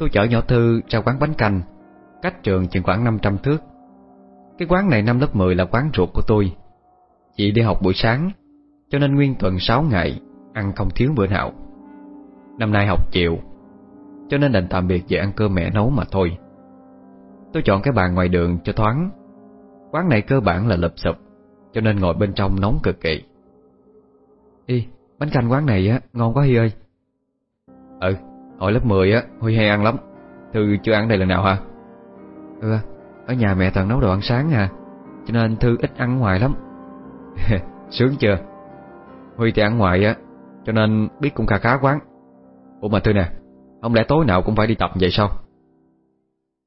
Tôi chở nhỏ Thư ra quán bánh canh Cách trường chừng khoảng 500 thước. Cái quán này năm lớp 10 là quán ruột của tôi. Chị đi học buổi sáng Cho nên nguyên tuần 6 ngày Ăn không thiếu bữa nào. Năm nay học chiều Cho nên đành tạm biệt về ăn cơm mẹ nấu mà thôi. Tôi chọn cái bàn ngoài đường cho thoáng. Quán này cơ bản là lụp sụp Cho nên ngồi bên trong nóng cực kỳ. Đi, bánh canh quán này á ngon quá hi ơi. Ừ, hồi lớp 10 á Huy hay ăn lắm. Thư chưa ăn đây lần nào hả? Ừ, ở nhà mẹ toàn nấu đồ ăn sáng à Cho nên Thư ít ăn ngoài lắm. Sướng chưa? Huy thì ăn ngoài á Cho nên biết cũng khá khá quán. Ủa mà Thư nè Không lẽ tối nào cũng phải đi tập vậy sao?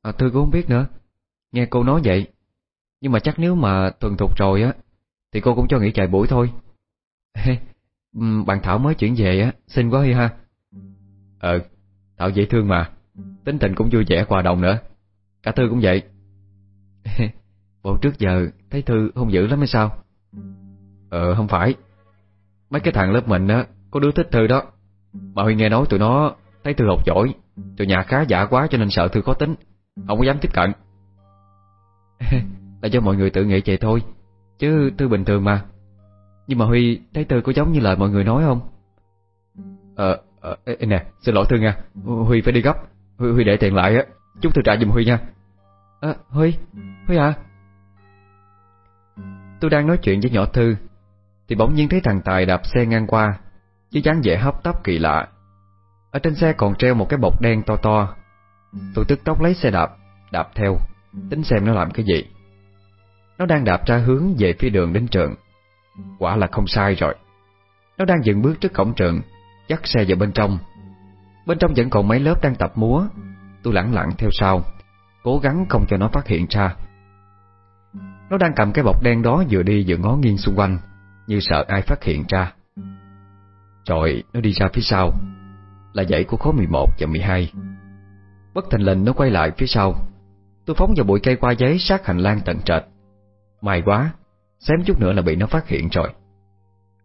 À, Thư cũng không biết nữa. Nghe cô nói vậy Nhưng mà chắc nếu mà thuần thục rồi á Thì cô cũng cho nghỉ chạy buổi thôi. Bạn Thảo mới chuyển về á Xinh quá Huy ha? Ờ Thảo dễ thương mà. Tính tình cũng vui vẻ hòa đồng nữa. Cả Thư cũng vậy. Bộ trước giờ thấy Thư không dữ lắm hay sao? Ờ không phải. Mấy cái thằng lớp mình á Có đứa thích Thư đó. Mà Huy nghe nói tụi nó thấy Thư học giỏi. Tụi nhà khá giả quá cho nên sợ Thư khó tính. Không có dám tiếp cận. Là do mọi người tự nghĩ vậy thôi. Chứ Thư bình thường mà. Nhưng mà Huy thấy Thư có giống như lời mọi người nói không? Ờ, ờ nè xin lỗi Thư nha. Huy phải đi gấp. Huy, Huy để tiền lại á. Chúc Thư trả giùm Huy nha. À Huy Huy à. Tôi đang nói chuyện với nhỏ Thư Thì bỗng nhiên thấy thằng Tài đạp xe ngang qua Với dáng vẻ hấp tấp kỳ lạ. Ở trên xe còn treo một cái bọc đen to to. Tôi tức tốc lấy xe đạp Đạp theo Tính xem nó làm cái gì. Nó đang đạp ra hướng về phía đường đến trường. Quả là không sai rồi. Nó đang dừng bước trước cổng trường. Dắt xe vào bên trong. Bên trong vẫn còn mấy lớp đang tập múa. Tôi lẳng lặng theo sau, Cố gắng không cho nó phát hiện ra. Nó đang cầm cái bọc đen đó Vừa đi vừa ngó nghiêng xung quanh, Như sợ ai phát hiện ra. Rồi, nó đi ra phía sau. Là dãy của khối 11 và 12 Bất thành lệnh nó quay lại phía sau. Tôi phóng vào bụi cây qua giấy sát hành lang tận trệt. May quá, Xém chút nữa là bị nó phát hiện rồi.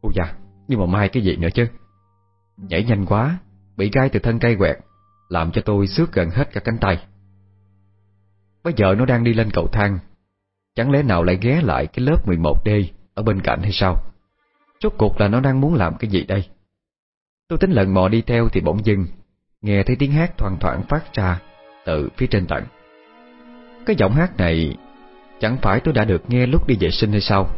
Ôi da, Nhưng mà mai cái gì nữa chứ? Nhảy nhanh quá, Bị gai từ thân cây quẹt, Làm cho tôi xước gần hết cả cánh tay. Bây giờ nó đang đi lên cầu thang, Chẳng lẽ nào lại ghé lại cái lớp 11D Ở bên cạnh hay sao? Rốt cuộc là nó đang muốn làm cái gì đây? Tôi tính lần mò đi theo thì bỗng dưng, Nghe thấy tiếng hát thoang thoảng phát ra Từ phía trên tận Cái giọng hát này, Chẳng phải tôi đã được nghe lúc đi vệ sinh hay sao?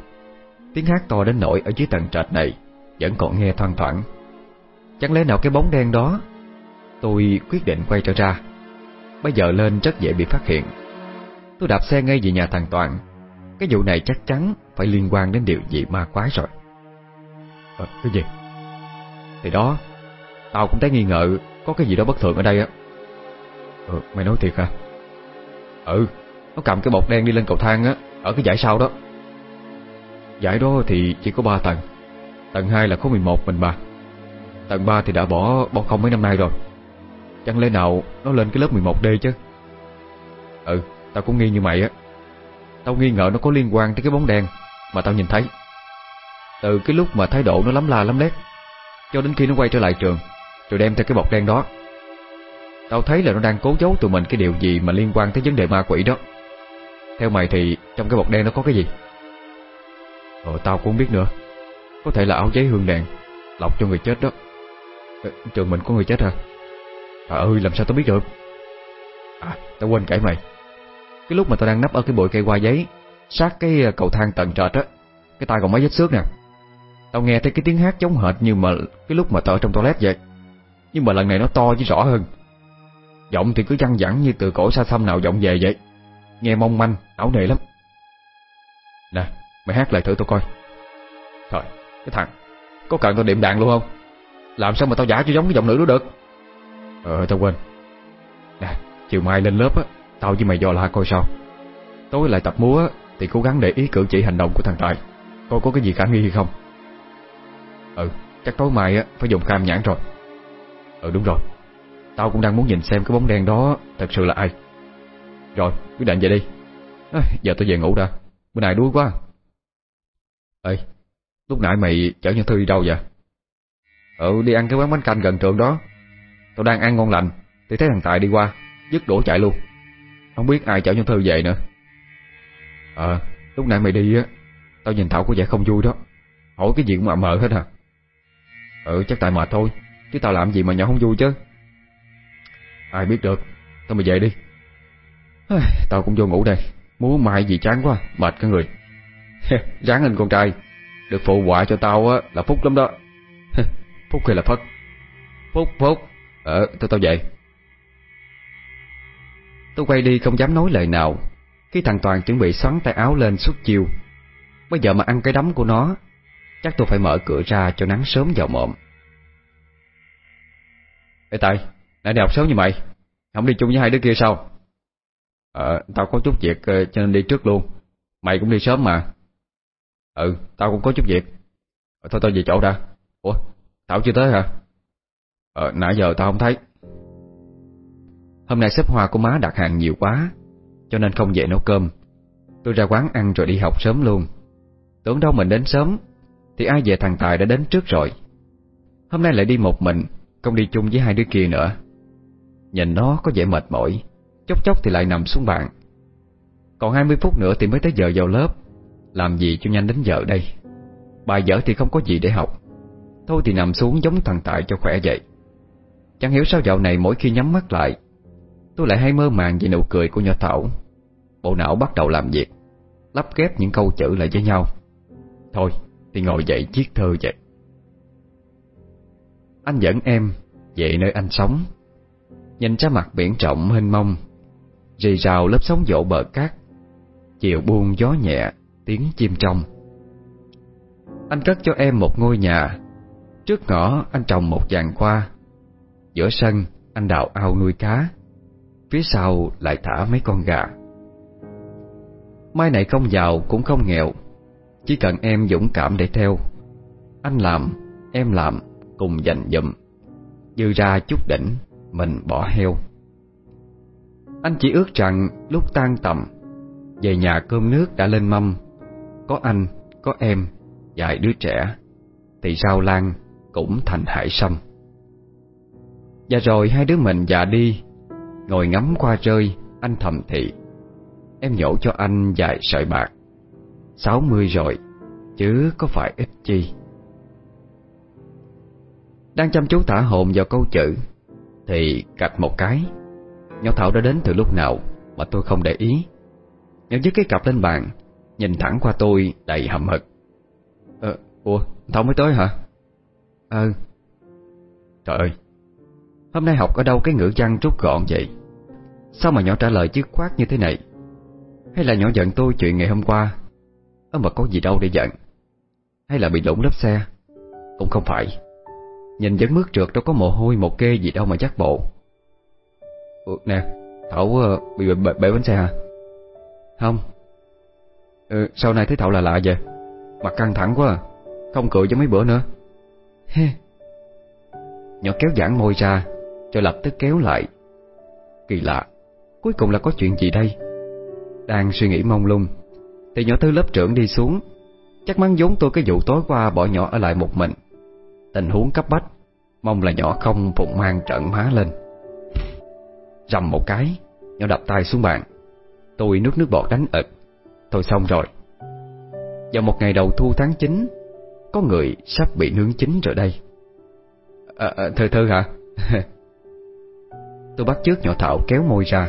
Tiếng hát to đến nỗi Ở dưới tầng trệt này Vẫn còn nghe thoang thoảng. Chẳng lẽ nào cái bóng đen đó? Tôi quyết định quay trở ra. Bây giờ lên rất dễ bị phát hiện. Tôi đạp xe ngay về nhà thằng Toàn. Cái vụ này chắc chắn Phải liên quan đến điều gì ma quái rồi. À, Cái gì? Thì đó Tao cũng thấy nghi ngờ Có cái gì đó bất thường ở đây á. Ừ, Mày nói thiệt hả? Ừ Nó cầm cái bọc đen đi lên cầu thang á Ở cái dãy sau đó. Dãy đó thì chỉ có 3 tầng. Tầng 2 là khối 11 mình bà. Tầng 3 thì đã bỏ bỏ không mấy năm nay rồi. Chẳng lẽ nào nó lên cái lớp 11D chứ? Ừ Tao cũng nghi như mày á. Tao nghi ngờ nó có liên quan tới cái bóng đen Mà tao nhìn thấy. Từ cái lúc mà thái độ nó lắm la lắm lét, Cho đến khi nó quay trở lại trường, Rồi đem theo cái bọc đen đó. Tao thấy là nó đang cố giấu tụi mình cái điều gì Mà liên quan tới vấn đề ma quỷ đó. Theo mày thì trong cái bọc đen nó có cái gì? Ờ tao cũng không biết nữa. Có thể là áo giấy hương đèn Lọc cho người chết đó. Ờ, trường mình có người chết hả? Trời ơi làm sao tao biết được? À tao quên kể mày. Cái lúc mà tao đang nấp ở cái bụi cây hoa giấy Sát cái ờ, cầu thang tầng trệt á Cái tay còn mấy vết xước nè. Tao nghe thấy cái tiếng hát giống hệt như mà Cái lúc mà tao ở trong toilet vậy. Nhưng mà lần này nó to chứ rõ hơn. Giọng thì cứ chăn vẳng như từ cổ xa xăm nào vọng về vậy. Nghe mong manh, ảo nề lắm. Nè, mày hát lại thử tao coi. Trời, cái thằng Có cần tao điểm đạn luôn không? Làm sao mà tao giả cho giống cái giọng nữ đó được? Ờ tao quên. Nè chiều mai lên lớp á Tao với mày dò la coi sao. Tối lại tập múa Thì cố gắng để ý cử chỉ hành động của thằng Tài. Coi có cái gì khả nghi hay không? Ừ chắc tối mai á Phải dùng cam nhãn rồi. Ừ đúng rồi. Tao cũng đang muốn nhìn xem cái bóng đen đó Thật sự là ai. Rồi quyết định vậy đi. À, Giờ tao về ngủ đã. Bữa nay đuối quá. Ê Lúc nãy mày chở nhân thư đi đâu vậy? Ừ đi ăn cái quán bánh canh gần trường đó. Tao đang ăn ngon lành, Thì thấy thằng Tài đi qua, Dứt đổ chạy luôn. Không biết ai chở nhỏ Thư về nữa. Ờ lúc nãy mày đi á, Tao nhìn Thảo có vẻ không vui đó. Hỏi cái gì cũng mờ mờ hết à Ừ chắc tại mệt thôi, Chứ tao làm gì mà nhỏ không vui chứ. Ai biết được, Tao mày về đi. Tao cũng vô ngủ đây Muốn mai gì chán quá, Mệt cả người. Ráng lên con trai, Được phụ họa cho tao á, là phúc lắm đó. Phúc hay là phất? Phúc phúc. Ờ tôi tao về Tôi quay đi không dám nói lời nào. Khi thằng Toàn chuẩn bị xoắn tay áo lên suốt chiều. Bây giờ mà ăn cái đấm của nó Chắc tôi phải mở cửa ra cho nắng sớm vào mộm Ê Tài Nãy đi học sớm như mày. Không đi chung với hai đứa kia sao? Ờ tao có chút việc ờ, cho nên đi trước luôn. Mày cũng đi sớm mà. Ừ tao cũng có chút việc. Ờ, Thôi tao về chỗ đã. Ủa Thảo chưa tới hả? Ờ nãy giờ tao không thấy. Hôm nay xếp hoa của má đặt hàng nhiều quá, Cho nên không về nấu cơm. Tôi ra quán ăn rồi đi học sớm luôn. Tưởng đâu mình đến sớm, Thì ai về thằng Tài đã đến trước rồi. Hôm nay lại đi một mình, Không đi chung với hai đứa kia nữa. Nhìn nó có vẻ mệt mỏi, Chốc chốc thì lại nằm xuống bàn. Còn 20 phút nữa thì mới tới giờ vào lớp. Làm gì cho nhanh đến giờ đây? Bài dở thì không có gì để học. Thôi thì nằm xuống giống thằng Tài cho khỏe vậy. Chẳng hiểu sao dạo này mỗi khi nhắm mắt lại, Tôi lại hay mơ màng về nụ cười của nhỏ Thảo. Bộ não bắt đầu làm việc, Lắp ghép những câu chữ lại với nhau. Thôi, thì ngồi dậy chiếc thơ vậy. Anh dẫn em về nơi anh sống. Nhìn ra mặt biển trọng mênh mông, Rì rào lớp sóng dỗ bờ cát. Chiều buông gió nhẹ, Tiếng chim trong. Anh cất cho em một ngôi nhà Trước ngõ anh trồng một giàn khoa Giữa sân anh đào ao nuôi cá. Phía sau lại thả mấy con gà. Mai này không giàu cũng không nghèo. Chỉ cần em dũng cảm để theo. Anh làm, em làm Cùng dành dụm. Dư ra chút đỉnh Mình bỏ heo. Anh chỉ ước rằng lúc tan tầm Về nhà cơm nước đã lên mâm. Có anh, có em Vài đứa trẻ. Thì sao lan? Cũng thành hải sâm. Và rồi hai đứa mình già đi Ngồi ngắm qua rơi Anh thầm thị. Em nhổ cho anh vài sợi bạc. Sáu mươi rồi Chứ có phải ít chi? Đang chăm chú thả hồn vào câu chữ Thì cạch một cái. Nhỏ Thảo đã đến từ lúc nào Mà tôi không để ý. Nhỏ dứt cái cặp lên bàn Nhìn thẳng qua tôi đầy hậm hực. Ờ, ủa, Thảo mới tới hả? Ừ. Trời ơi Hôm nay học ở đâu cái ngữ văn rút gọn vậy? Sao mà nhỏ trả lời chứ khoát như thế này? Hay là nhỏ giận tôi chuyện ngày hôm qua? Ơ mà có gì đâu để giận. Hay là bị lũng lớp xe? Cũng không phải. Nhìn vẫn mướt trượt đâu có mồ hôi một kê gì đâu mà chắc bộ. Ủa, Nè Thảo uh, bị bể, bể bánh xe hả? Không. Ừ, Sau này thấy Thảo là lạ vậy. Mặt căng thẳng quá à. Không cười cho mấy bữa nữa. He Nhỏ kéo giãn môi ra, Cho lập tức kéo lại. Kỳ lạ, Cuối cùng là có chuyện gì đây? Đang suy nghĩ mong lung, Thì nhỏ thư lớp trưởng đi xuống. Chắc mắng vốn tôi cái vụ tối qua bỏ nhỏ ở lại một mình. Tình huống cấp bách, Mong là nhỏ không phụng mang trận má lên. Rầm một cái, Nhỏ đập tay xuống bàn. Tôi nước nước bọt đánh ực. Thôi xong rồi. Vào một ngày đầu thu tháng 9 có người sắp bị nướng chín rồi đây. À, à, Thơ thơ hả? Tôi bắt trước nhỏ Thảo kéo môi ra.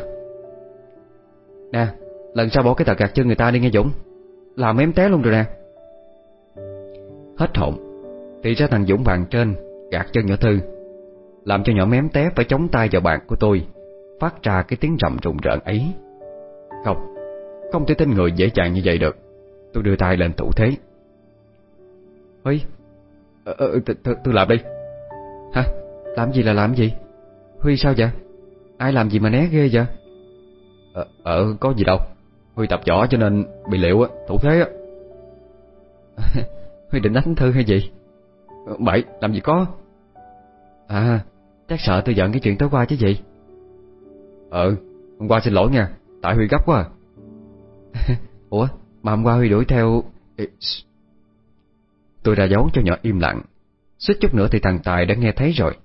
Nè Lần sau bỏ cái tờ gạt chân người ta đi nghe Dũng. Làm em té luôn rồi nè. Hết hồn Thì ra thằng Dũng bàn trên Gạt chân nhỏ Thư Làm cho nhỏ mém té phải chống tay vào bàn của tôi Phát ra cái tiếng rầm rùng rợn ấy. Không Không thể tin người dễ dàng như vậy được. Tôi đưa tay lên thủ thế. Huy ờ, ờ Tôi làm đi. Hả? Làm gì là làm gì? Huy sao vậy? Ai làm gì mà né ghê vậy? Ờ, ờ có gì đâu. Huy tập võ cho nên bị liệu á Thủ thế á. Huy định đánh Thư hay gì? Ờ, bậy làm gì có. À chắc sợ tôi giận cái chuyện tối qua chứ gì. Ờ Hôm qua xin lỗi nha Tại Huy gấp quá à. Ủa mà hôm qua Huy đuổi theo Tôi ra dấu cho nhỏ im lặng. Xích chút nữa thì thằng Tài đã nghe thấy rồi.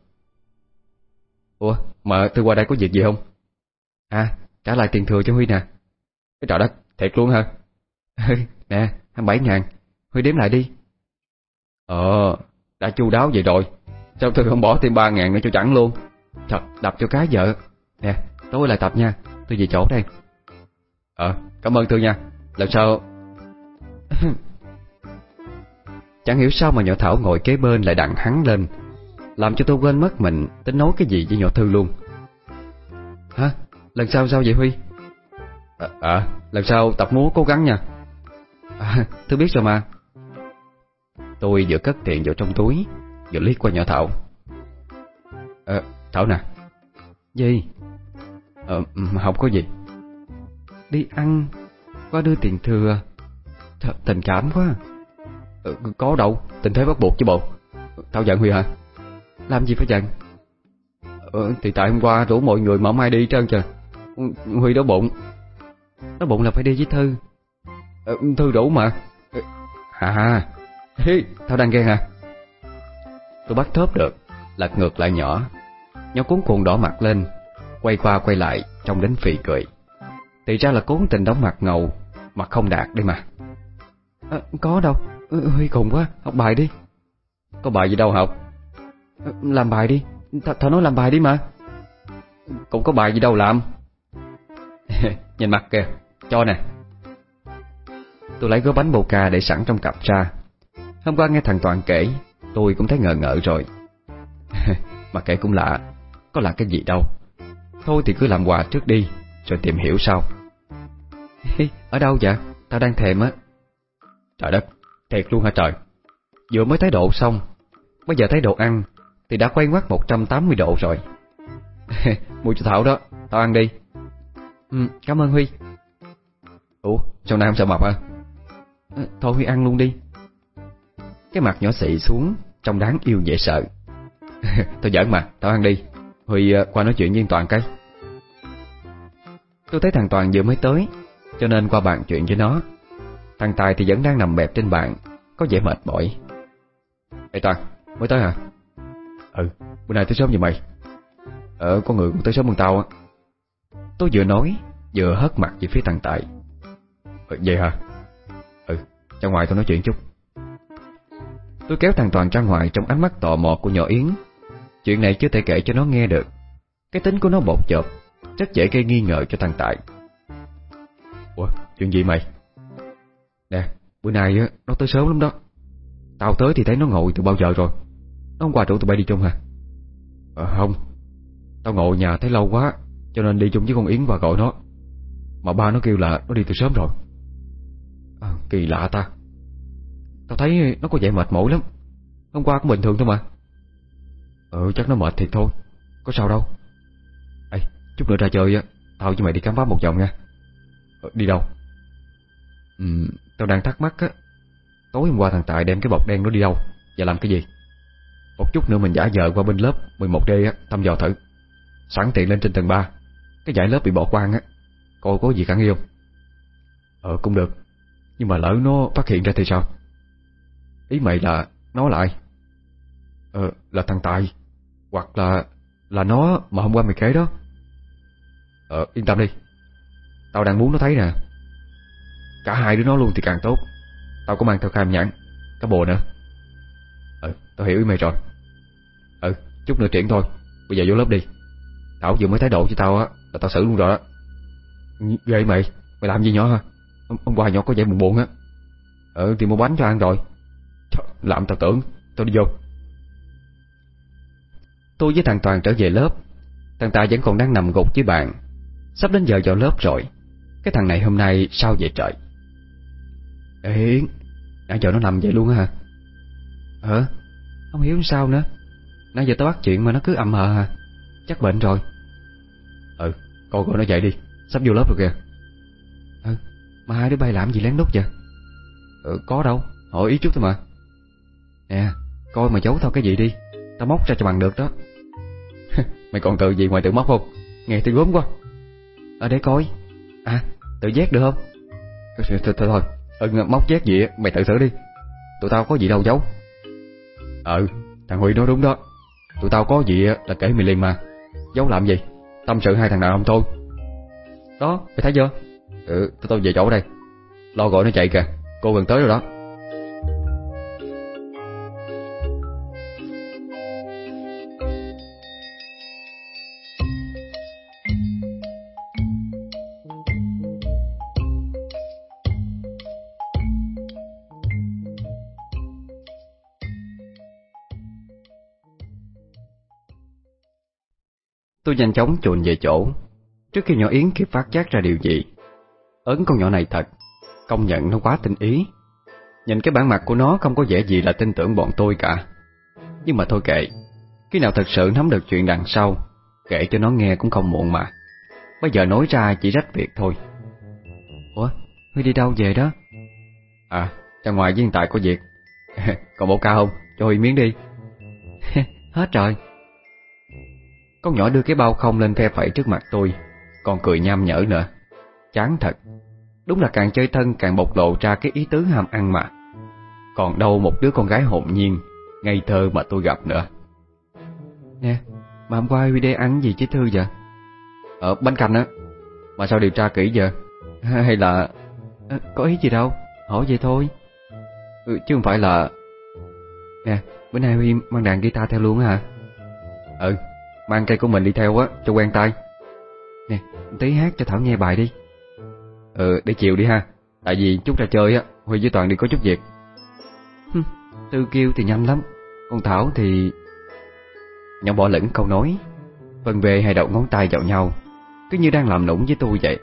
Ủa, mà tôi qua đây có việc gì không? À trả lại tiền thừa cho Huy nè. Cái trò đất thiệt luôn hả? Nè 27 ngàn. Huy đếm lại đi. Ờ đã chu đáo vậy rồi. Sao tôi không bỏ thêm 3 ngàn nữa cho chẳng luôn? Thật, đập cho cái vợ. Nè, tối lại tập nha. Tôi về chỗ đây. Ờ cảm ơn Thư nha. Làm sao? Chẳng hiểu sao mà nhỏ Thảo ngồi kế bên lại đặng hắn lên. Làm cho tôi quên mất mình Tính nói cái gì với nhỏ Thư luôn. Hả? Lần sau sao vậy Huy? À, à lần sau tập múa cố gắng nha. À, Thư biết rồi mà. Tôi vừa cất tiền vào trong túi Vừa liếc qua nhỏ Thảo. À, Thảo nè. Gì? Ờ, không có gì. Đi ăn Có đưa tiền thừa. Th Tình cảm quá Ờ, có đâu, tình thế bắt buộc chứ bộ. Tao giận Huy hả? Làm gì phải giận? Ờ, Thì tại hôm qua rủ mọi người mà mai đi trơn trời. Huy đói bụng. Đói bụng là phải đi với Thư. Ờ, Thư rủ mà. À Hi, tao đang ghen hả? Tôi bắt thớp được Lật ngược lại nhỏ. Nhỏ cuốn cuồng đỏ mặt lên Quay qua quay lại Trông đến phì cười. Thì ra là cố tình đóng mặt ngầu mà không đạt đây mà à, Có đâu. Ừ, Huy cùng quá. Học bài đi. Có bài gì đâu học? À, Làm bài đi. Th Tao nói làm bài đi mà. Cũng có bài gì đâu làm. Nhìn mặt kìa. Cho nè. Tôi lấy gói bánh bồ ca để sẵn trong cặp ra. Hôm qua nghe thằng Toàn kể Tôi cũng thấy ngờ ngợ rồi. Mà kể cũng lạ. Có là cái gì đâu. Thôi thì cứ làm quà trước đi Rồi tìm hiểu sau. Ở đâu vậy? Tao đang thèm á Trời đất, thiệt luôn hả trời? Vừa mới thái độ xong Bây giờ thái độ ăn Thì đã quay ngoắt 180 độ rồi. Mua cho Thảo đó Tao ăn đi. Ừ, Cảm ơn Huy. Ủa, sao nay không sợ mập à? à Thôi Huy ăn luôn đi. Cái mặt nhỏ xị xuống Trông đáng yêu dễ sợ. Tôi giỡn mà, tao ăn đi. Huy ờ, qua nói chuyện với Toàn cái. Tôi thấy thằng Toàn vừa mới tới Cho nên qua bàn chuyện với nó. Thằng Tài thì vẫn đang nằm bẹp trên bàn Có vẻ mệt mỏi. Ê Toàn, mới tới hả? Ừ, bữa nay tới sớm vậy mày? Ờ, có người cũng tới sớm hơn tao á. Tôi vừa nói Vừa hất mặt về phía thằng Tài. Ờ, Vậy hả? Ừ, ra ngoài tôi nói chuyện chút. Tôi kéo thằng Toàn ra ngoài trong ánh mắt tò mò của nhỏ Yến. Chuyện này chưa thể kể cho nó nghe được. Cái tính của nó bột chộp Rất dễ gây nghi ngờ cho thằng Tài. Ủa, chuyện gì mày? Nè, bữa nay á, nó tới sớm lắm đó. Tao tới thì thấy nó ngồi từ bao giờ rồi? Nó không qua rủ tụi bay đi chung hả? Ờ không. Tao ngồi nhà thấy lâu quá Cho nên đi chung với con Yến và gọi nó. Mà ba nó kêu là nó đi từ sớm rồi. À, Kỳ lạ ta. Tao thấy nó có vẻ mệt mỏi lắm. Hôm qua cũng bình thường thôi mà. Ừ chắc nó mệt thiệt thôi. Có sao đâu. Ê chút nữa ra chơi á Tao với mày đi khám phá một vòng nha. Ờ, Đi đâu? Ừ tao đang thắc mắc á, Tối hôm qua thằng Tài đem cái bọc đen nó đi đâu Và làm cái gì? Một chút nữa mình giả vờ qua bên lớp 11D á, Thăm dò thử. Sẵn tiện lên trên tầng 3 Cái giải lớp bị bỏ quang á. Coi có gì khả nghi không? Ờ cũng được. Nhưng mà lỡ nó phát hiện ra thì sao? Ý mày là nó là ai? Ờ là thằng Tài, Hoặc là Là nó mà hôm qua mày kể đó. Ờ yên tâm đi. Tao đang muốn nó thấy nè. Cả hai đứa nó luôn thì càng tốt. Tao có mang theo khai nhãn Cá bồ nữa. Ừ tao hiểu ý mày rồi. Ừ chút nữa triển thôi Bây giờ vô lớp đi. Thảo vừa mới thái độ cho tao á Là tao xử luôn rồi đó Ghê mày Mày làm gì nhỏ hả? Hôm, qua nhỏ có vẻ buồn buồn á. Ừ thì mua bánh cho ăn rồi. Trời, Làm tao tưởng Tao đi vô. Tôi với thằng Toàn trở về lớp. Thằng ta vẫn còn đang nằm gục với bạn. Sắp đến giờ vào lớp rồi. Cái thằng này hôm nay sao vậy trời? Ê Yến Nãy giờ nó nằm vậy luôn hả? Ờ Không hiểu sao nữa. Nãy giờ tao bắt chuyện mà nó cứ ầm hờ hả à. Chắc bệnh rồi. Ừ Coi gọi nó dậy đi. Sắp vô lớp rồi kìa. Ừ Mà hai đứa bay làm gì lén lút vậy? Ừ có đâu. Hỏi ý chút thôi mà. Nè Coi mà giấu tao cái gì đi. Tao móc ra cho bằng được đó. Mày còn tự gì ngoài tự móc không? Nghe tôi gốm quá. Ở để coi. À tự giác được không? Thôi thôi, thôi. Ừ, móc chét gì mày tự thử đi. Tụi tao có gì đâu giấu. Ừ Thằng Huy nói đúng đó. Tụi tao có gì là kể mày liền mà. Giấu làm gì? Tâm sự hai thằng nào không thôi. Đó mày thấy chưa? Ừ tụi tao về chỗ đây. Lo gọi nó chạy kìa. Cô gần tới rồi đó. Tôi nhanh chóng chuồn về chỗ. Trước khi nhỏ Yến kịp phát giác ra điều gì Ấn con nhỏ này thật. Công nhận nó quá tinh ý. Nhìn cái bản mặt của nó không có vẻ gì là tin tưởng bọn tôi cả. Nhưng mà thôi kệ Khi nào thật sự nắm được chuyện đằng sau Kể cho nó nghe cũng không muộn mà. Bây giờ nói ra chỉ rách việc thôi. Ủa, Huy đi đâu về đó? À, ra ngoài với hiện tại có việc Còn bộ ca không? Cho Huy miếng đi. Hết rồi con nhỏ đưa cái bao không lên phe phẩy trước mặt tôi Còn cười nham nhở nữa. Chán thật. Đúng là càng chơi thân càng bộc lộ ra cái ý tứ ham ăn mà. Còn đâu một đứa con gái hồn nhiên Ngây thơ mà tôi gặp nữa. Nè Mà hôm qua Huy ăn gì chứ Thư vậy? Ở bánh canh á. Mà sao điều tra kỹ vậy? Hay là à, Có ý gì đâu? Hỏi vậy thôi. Ừ, Chứ không phải là Nè bữa nay Huy mang đàn guitar theo luôn hả? Ừ. Mang cây của mình đi theo á, cho quen tay. Nè, tí hát cho Thảo nghe bài đi. Ừ để chiều đi ha. Tại vì chút ra chơi á, Huy với Toàn đi có chút việc. Tư kêu thì nhanh lắm. Con Thảo thì Nhỏ bỏ lửng câu nói. Vân về hai đầu ngón tay vào nhau. Cứ như đang làm nũng với tôi vậy.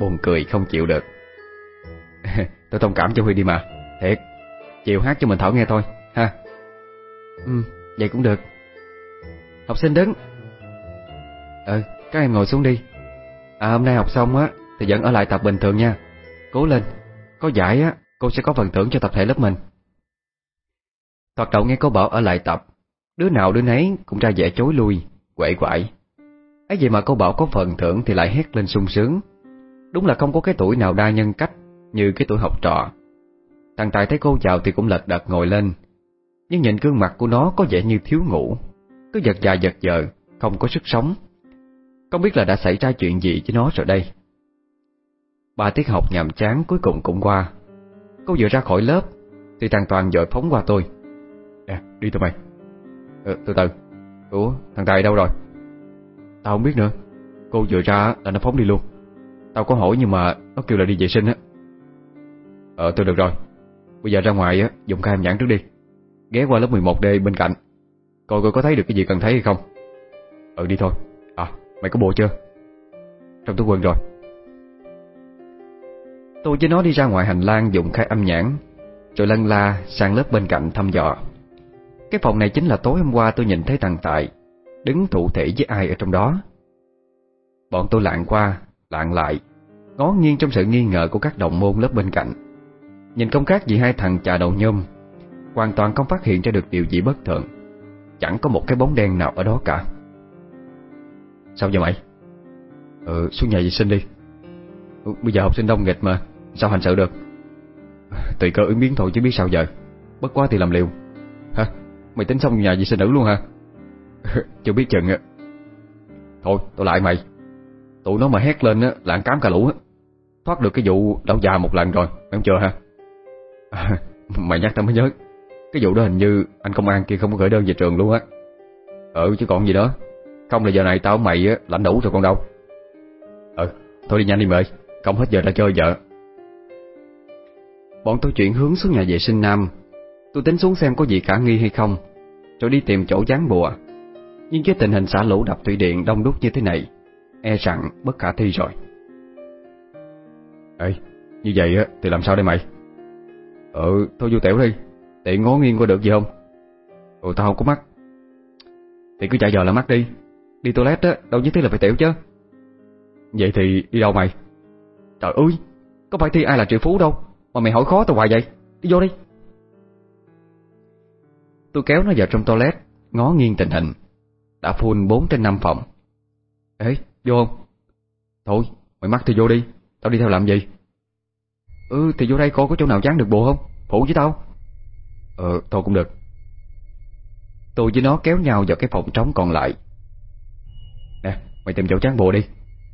Buồn cười không chịu được. Tôi thông cảm cho Huy đi mà. Thiệt. Chiều hát cho mình Thảo nghe thôi. Ha. Ừ vậy cũng được. Học sinh đứng. Ừ, các em ngồi xuống đi. À hôm nay học xong á Thì vẫn ở lại tập bình thường nha. Cố lên, có giải á Cô sẽ có phần thưởng cho tập thể lớp mình. Thoạt đầu nghe cô bảo ở lại tập Đứa nào đứa nấy cũng ra vẻ chối lui Quậy quại ấy vậy mà cô bảo có phần thưởng thì lại hét lên sung sướng. Đúng là không có cái tuổi nào đa nhân cách Như cái tuổi học trò. Thằng Tài thấy cô chào thì cũng lật đật ngồi lên. Nhưng nhìn gương mặt của nó có vẻ như thiếu ngủ. Cứ giật dài giật giờ Không có sức sống không biết là đã xảy ra chuyện gì với nó rồi đây. Ba tiết học nhàm chán cuối cùng cũng qua. Cô vừa ra khỏi lớp Thì thằng Toàn dội phóng qua tôi. Nè đi tụi mày. Ừ, Từ từ. Ủa thằng Tài đâu rồi? Tao không biết nữa. Cô vừa ra là nó phóng đi luôn. Tao có hỏi nhưng mà nó kêu là đi vệ sinh á. Ờ tôi được rồi. Bây giờ ra ngoài á dùng khai em nhãn trước đi. Ghé qua lớp 11D bên cạnh. Coi coi có thấy được cái gì cần thấy hay không? Ừ đi thôi. Mày có bộ chưa? Trong túi quần rồi. Tôi với nó đi ra ngoài hành lang dùng khai âm nhãn Rồi lân la sang lớp bên cạnh thăm dò. Cái phòng này chính là tối hôm qua tôi nhìn thấy thằng Tại Đứng thụ thể với ai ở trong đó. Bọn tôi lạng qua, lạng lại Ngó nghiêng trong sự nghi ngờ của các đồng môn lớp bên cạnh. Nhìn công khác gì hai thằng chà đầu nhôm Hoàn toàn không phát hiện ra được điều gì bất thường. Chẳng có một cái bóng đen nào ở đó cả. Sao vậy mày? Ừ xuống nhà vệ sinh đi. Ừ, Bây giờ học sinh đông nghịch mà Sao hành sự được? Tùy cơ ứng biến thôi chứ biết sao giờ. Bất quá thì làm liều. Hả? Mày tính xong nhà vệ sinh nữ luôn hả? Chưa biết chừng Thôi tôi lại mày. Tụi nó mà hét lên á lạng cám cả lũ á. Thoát được cái vụ đau già một lần rồi Mày không chờ hả? À, Mày nhắc tao mới nhớ. Cái vụ đó hình như anh công an kia không có gửi đơn về trường luôn á. Ừ chứ còn gì đó không là giờ này tao mày á, lãnh đủ rồi con đâu. Ừ Thôi đi nhanh đi mày Không hết giờ ra chơi vợ. Bọn tôi chuyển hướng xuống nhà vệ sinh nam. Tôi tính xuống xem có gì khả nghi hay không, Rồi đi tìm chỗ dán bùa. Nhưng với tình hình xả lũ đập thủy điện đông đúc như thế này E rằng bất khả thi rồi. Ê, Như vậy á, thì làm sao đây mày? Ừ thôi vô tiểu đi. Tiện ngó nghiêng có được gì không? Ừ tao không có mắt. Thì cứ chạy giờ là mắt đi. Đi toilet á, đâu nhất thiết là phải tiểu chứ. Vậy thì đi đâu mày? Trời ơi Có phải thi ai là triệu phú đâu Mà mày hỏi khó tao hoài vậy. Đi vô đi. Tôi kéo nó vào trong toilet Ngó nghiêng tình hình. Đã full 4 trên 5 phòng. Ê vô không? Thôi mày mắc thì vô đi Tao đi theo làm gì? Ừ thì vô đây coi có chỗ nào dán được bộ không? Phụ với tao. Ờ thôi cũng được. Tôi với nó kéo nhau vào cái phòng trống còn lại. Mày tìm chỗ tráng bộ đi.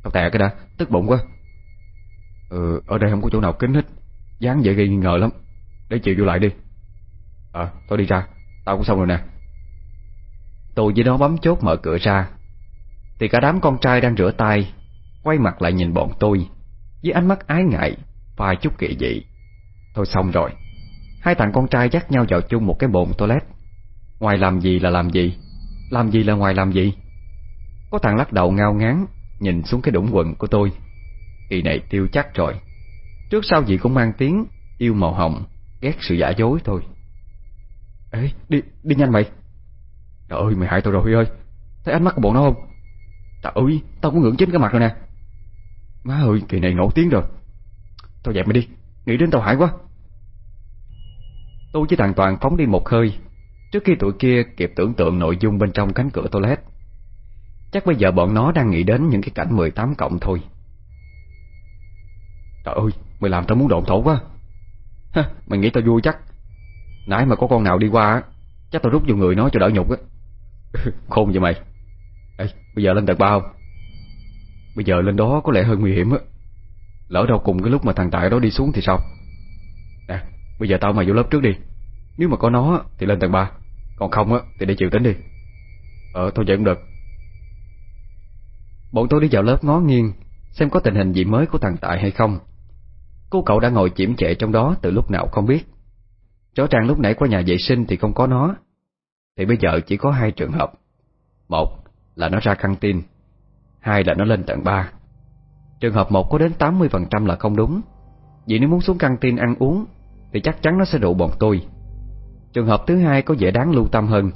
Tao tè cái đã, tức bụng quá. Ừ, ở đây không có chỗ nào kín hết. Dáng dễ gây nghi ngờ lắm. Để chịu vô lại đi. Ờ, à, tôi đi ra. Tao cũng xong rồi nè. Tôi với nó bấm chốt mở cửa ra. Thì cả đám con trai đang rửa tay Quay mặt lại nhìn bọn tôi Với ánh mắt ái ngại Và chút kỳ dị. Thôi xong rồi. Hai thằng con trai dắt nhau vào chung một cái bồn toilet. Ngoài làm gì là làm gì? Làm gì là ngoài làm gì? Có thằng lắc đầu ngao ngán, Nhìn xuống cái đũng quần của tôi. Kỳ này tiêu chắc rồi. Trước sau gì cũng mang tiếng, Yêu màu hồng, Ghét sự giả dối thôi. Ê, đi đi nhanh mày. Trời ơi, mày hại tôi rồi, Huy ơi. Thấy ánh mắt của bọn nó không? Trời ơi, tao cũng ngưỡng chết cái mặt rồi nè. Má ơi, kỳ này nổi tiếng rồi. Tao dẹp mày đi, Nghĩ đến tao hại quá. Tôi với thằng Toàn phóng đi một hơi. Trước khi tụi kia kịp tưởng tượng nội dung bên trong cánh cửa toilet Chắc bây giờ bọn nó đang nghĩ đến những cái cảnh 18 cộng thôi. Trời ơi, mày làm tao muốn độn thổ quá. Ha, Mày nghĩ tao vui chắc. Nãy mà có con nào đi qua Chắc tao rút vô người nó cho đỡ nhục á. Khôn vậy mày. Ê, bây giờ lên tầng ba không? Bây giờ lên đó có lẽ hơi nguy hiểm á. Lỡ đâu cùng cái lúc mà thằng Tài đó đi xuống thì sao? Nè Bây giờ tao mày vô lớp trước đi. Nếu mà có nó thì lên tầng 3 Còn không á thì để chịu tính đi. Ờ thôi vậy cũng được. Bọn tôi đi vào lớp ngó nghiêng, Xem có tình hình gì mới của thằng tại hay không. Cô cậu đã ngồi chiếm trệ trong đó từ lúc nào không biết. Rõ ràng lúc nãy qua nhà vệ sinh thì không có nó. Thì bây giờ chỉ có hai trường hợp. Một là nó ra căng tin, Hai là nó lên tầng ba. Trường hợp một có đến 80% là không đúng. Vì nếu muốn xuống căng tin ăn uống, Thì chắc chắn nó sẽ rủ bọn tôi. Trường hợp thứ hai có vẻ đáng lưu tâm hơn.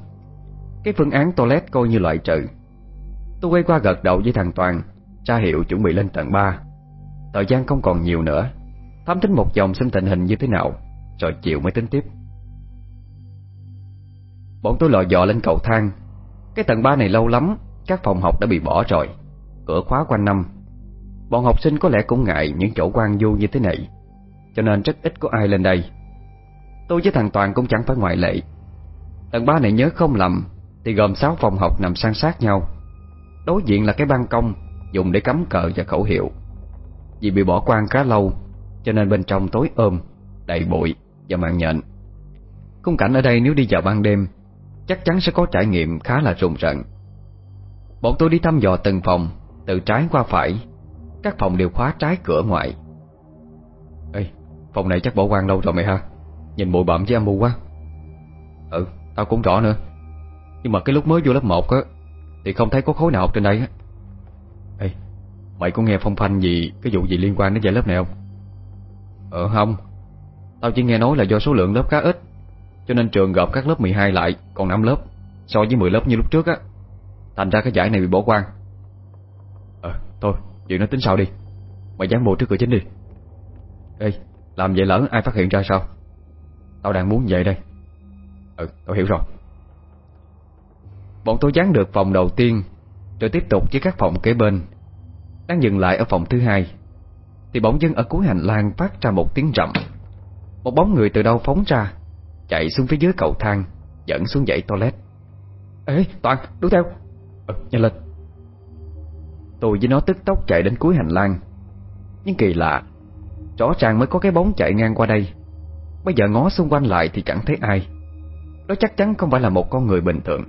Cái phương án toilet coi như loại trừ. Tôi quay qua gật đầu với thằng Toàn Ra hiệu chuẩn bị lên tầng 3 Thời gian không còn nhiều nữa. Thám tính một vòng xem tình hình như thế nào, Rồi chiều mới tính tiếp. Bọn tôi lò dò lên cầu thang. Cái tầng 3 này lâu lắm, Các phòng học đã bị bỏ rồi. Cửa khóa quanh năm. Bọn học sinh có lẽ cũng ngại những chỗ quan du như thế này, Cho nên rất ít có ai lên đây. Tôi với thằng Toàn cũng chẳng phải ngoại lệ. Tầng 3 này nhớ không lầm, Thì gồm 6 phòng học nằm san sát nhau. Đối diện là cái ban công Dùng để cắm cờ và khẩu hiệu. Vì bị bỏ quan khá lâu Cho nên bên trong tối ôm Đầy bụi và mạng nhện. Khung cảnh ở đây nếu đi vào ban đêm Chắc chắn sẽ có trải nghiệm khá là rùng rợn. Bọn tôi đi thăm dò từng phòng Từ trái qua phải Các phòng đều khóa trái cửa ngoài. Ê, phòng này chắc bỏ quan lâu rồi mày ha Nhìn bụi bặm với âm mưu quá. Ừ, tao cũng rõ nữa Nhưng mà cái lúc mới vô lớp 1 á thì không thấy có khối nào học trên đây á. Ê, mày có nghe phong phanh gì Cái vụ gì liên quan đến dạy lớp này không? Ờ không. Tao chỉ nghe nói là do số lượng lớp khá ít Cho nên trường gộp các lớp 12 lại Còn 5 lớp So với 10 lớp như lúc trước á. Thành ra cái giải này bị bỏ quan Ờ thôi chuyện nó tính sau đi. Mày dán bộ trước cửa chính đi. Ê làm vậy lỡ ai phát hiện ra sao? Tao đang muốn vậy đây. Ừ tao hiểu rồi. Bọn tôi dán được phòng đầu tiên, Rồi tiếp tục với các phòng kế bên. Đang dừng lại ở phòng thứ hai, Thì bỗng dưng ở cuối hành lang phát ra một tiếng rậm Một bóng người từ đâu phóng ra, Chạy xuống phía dưới cầu thang, Dẫn xuống dãy toilet. Ê, Toàn, đuổi theo. Ừ nhanh lên. Tôi với nó tức tốc chạy đến cuối hành lang. Nhưng kỳ lạ, Rõ ràng mới có cái bóng chạy ngang qua đây. Bây giờ ngó xung quanh lại thì chẳng thấy ai. Đó chắc chắn không phải là một con người bình thường.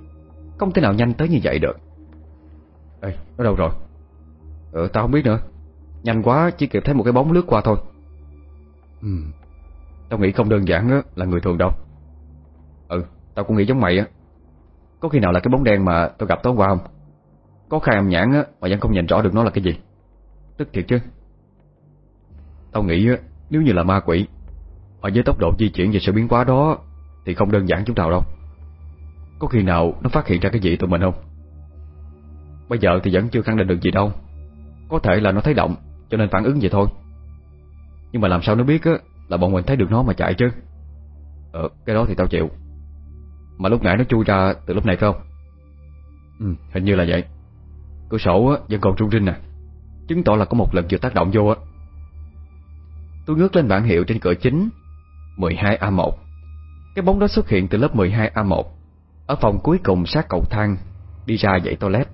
Không thể nào nhanh tới như vậy được. Ê, nó đâu rồi? Ừ, tao không biết nữa. Nhanh quá chỉ kịp thấy một cái bóng lướt qua thôi. Ừ. Tao nghĩ không đơn giản là người thường đâu. Ừ, tao cũng nghĩ giống mày á. Có khi nào là cái bóng đen mà tao gặp tối qua không? Có khai âm nhãn á, mà vẫn không nhìn rõ được nó là cái gì. Tức thiệt chứ. Tao nghĩ nếu như là ma quỷ Mà với tốc độ di chuyển và sự biến hóa đó Thì không đơn giản chúng tao đâu có khi nào nó phát hiện ra cái gì tụi mình không? Bây giờ thì vẫn chưa khẳng định được gì đâu. Có thể là nó thấy động Cho nên phản ứng vậy thôi. Nhưng mà làm sao nó biết á Là bọn mình thấy được nó mà chạy chứ? Ờ cái đó thì tao chịu. Mà lúc nãy nó chui ra từ lúc này phải không? Ừ hình như là vậy. Cửa sổ á, vẫn còn rung rinh nè. Chứng tỏ là có một lần vừa tác động vô á. Tôi ngước lên bảng hiệu trên cửa chính 12A1 Cái bóng đó xuất hiện từ lớp 12A1 ở phòng cuối cùng sát cầu thang, Đi ra dãy toilet.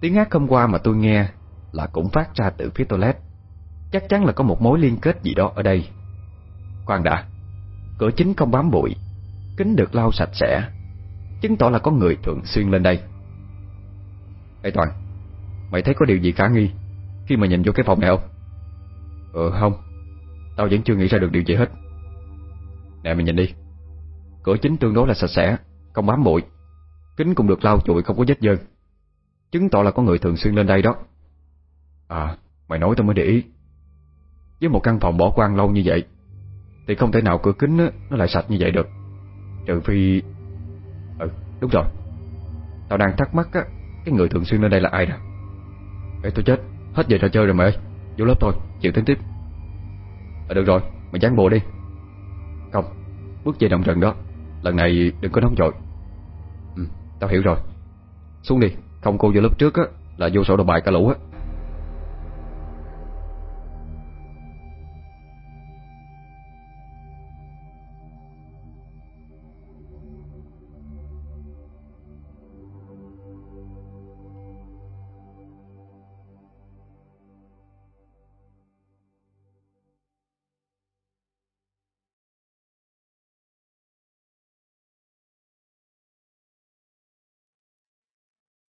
Tiếng hát hôm qua mà tôi nghe Là cũng phát ra từ phía toilet. Chắc chắn là có một mối liên kết gì đó ở đây. Khoan đã, Cửa chính không bám bụi, Kính được lau sạch sẽ, Chứng tỏ là có người thường xuyên lên đây. Ê Toàn, Mày thấy có điều gì khả nghi Khi mà nhìn vô cái phòng này không? Ờ không. Tao vẫn chưa nghĩ ra được điều gì hết. Nè, mày nhìn đi. Cửa chính tương đối là sạch sẽ. Không bám bụi Kính cũng được lau chùi không có vết dơn Chứng tỏ là có người thường xuyên lên đây đó. À mày nói tao mới để ý. Với một căn phòng bỏ quan lâu như vậy, Thì không thể nào cửa kính nó lại sạch như vậy được. Trừ phi Ừ đúng rồi. Tao đang thắc mắc á, Cái người thường xuyên lên đây là ai nè? Ê, tôi chết. Hết giờ trò chơi rồi mày ơi. Vô lớp thôi, Chịu tính tiếp À được rồi, Mày dán bộ đi. Không, Bước về đồng trần đó. Lần này đừng có nóng vội. Ừ Tao hiểu rồi. Xuống đi, Không cô vô lớp trước á, Là vô sổ đầu bài cả lũ á.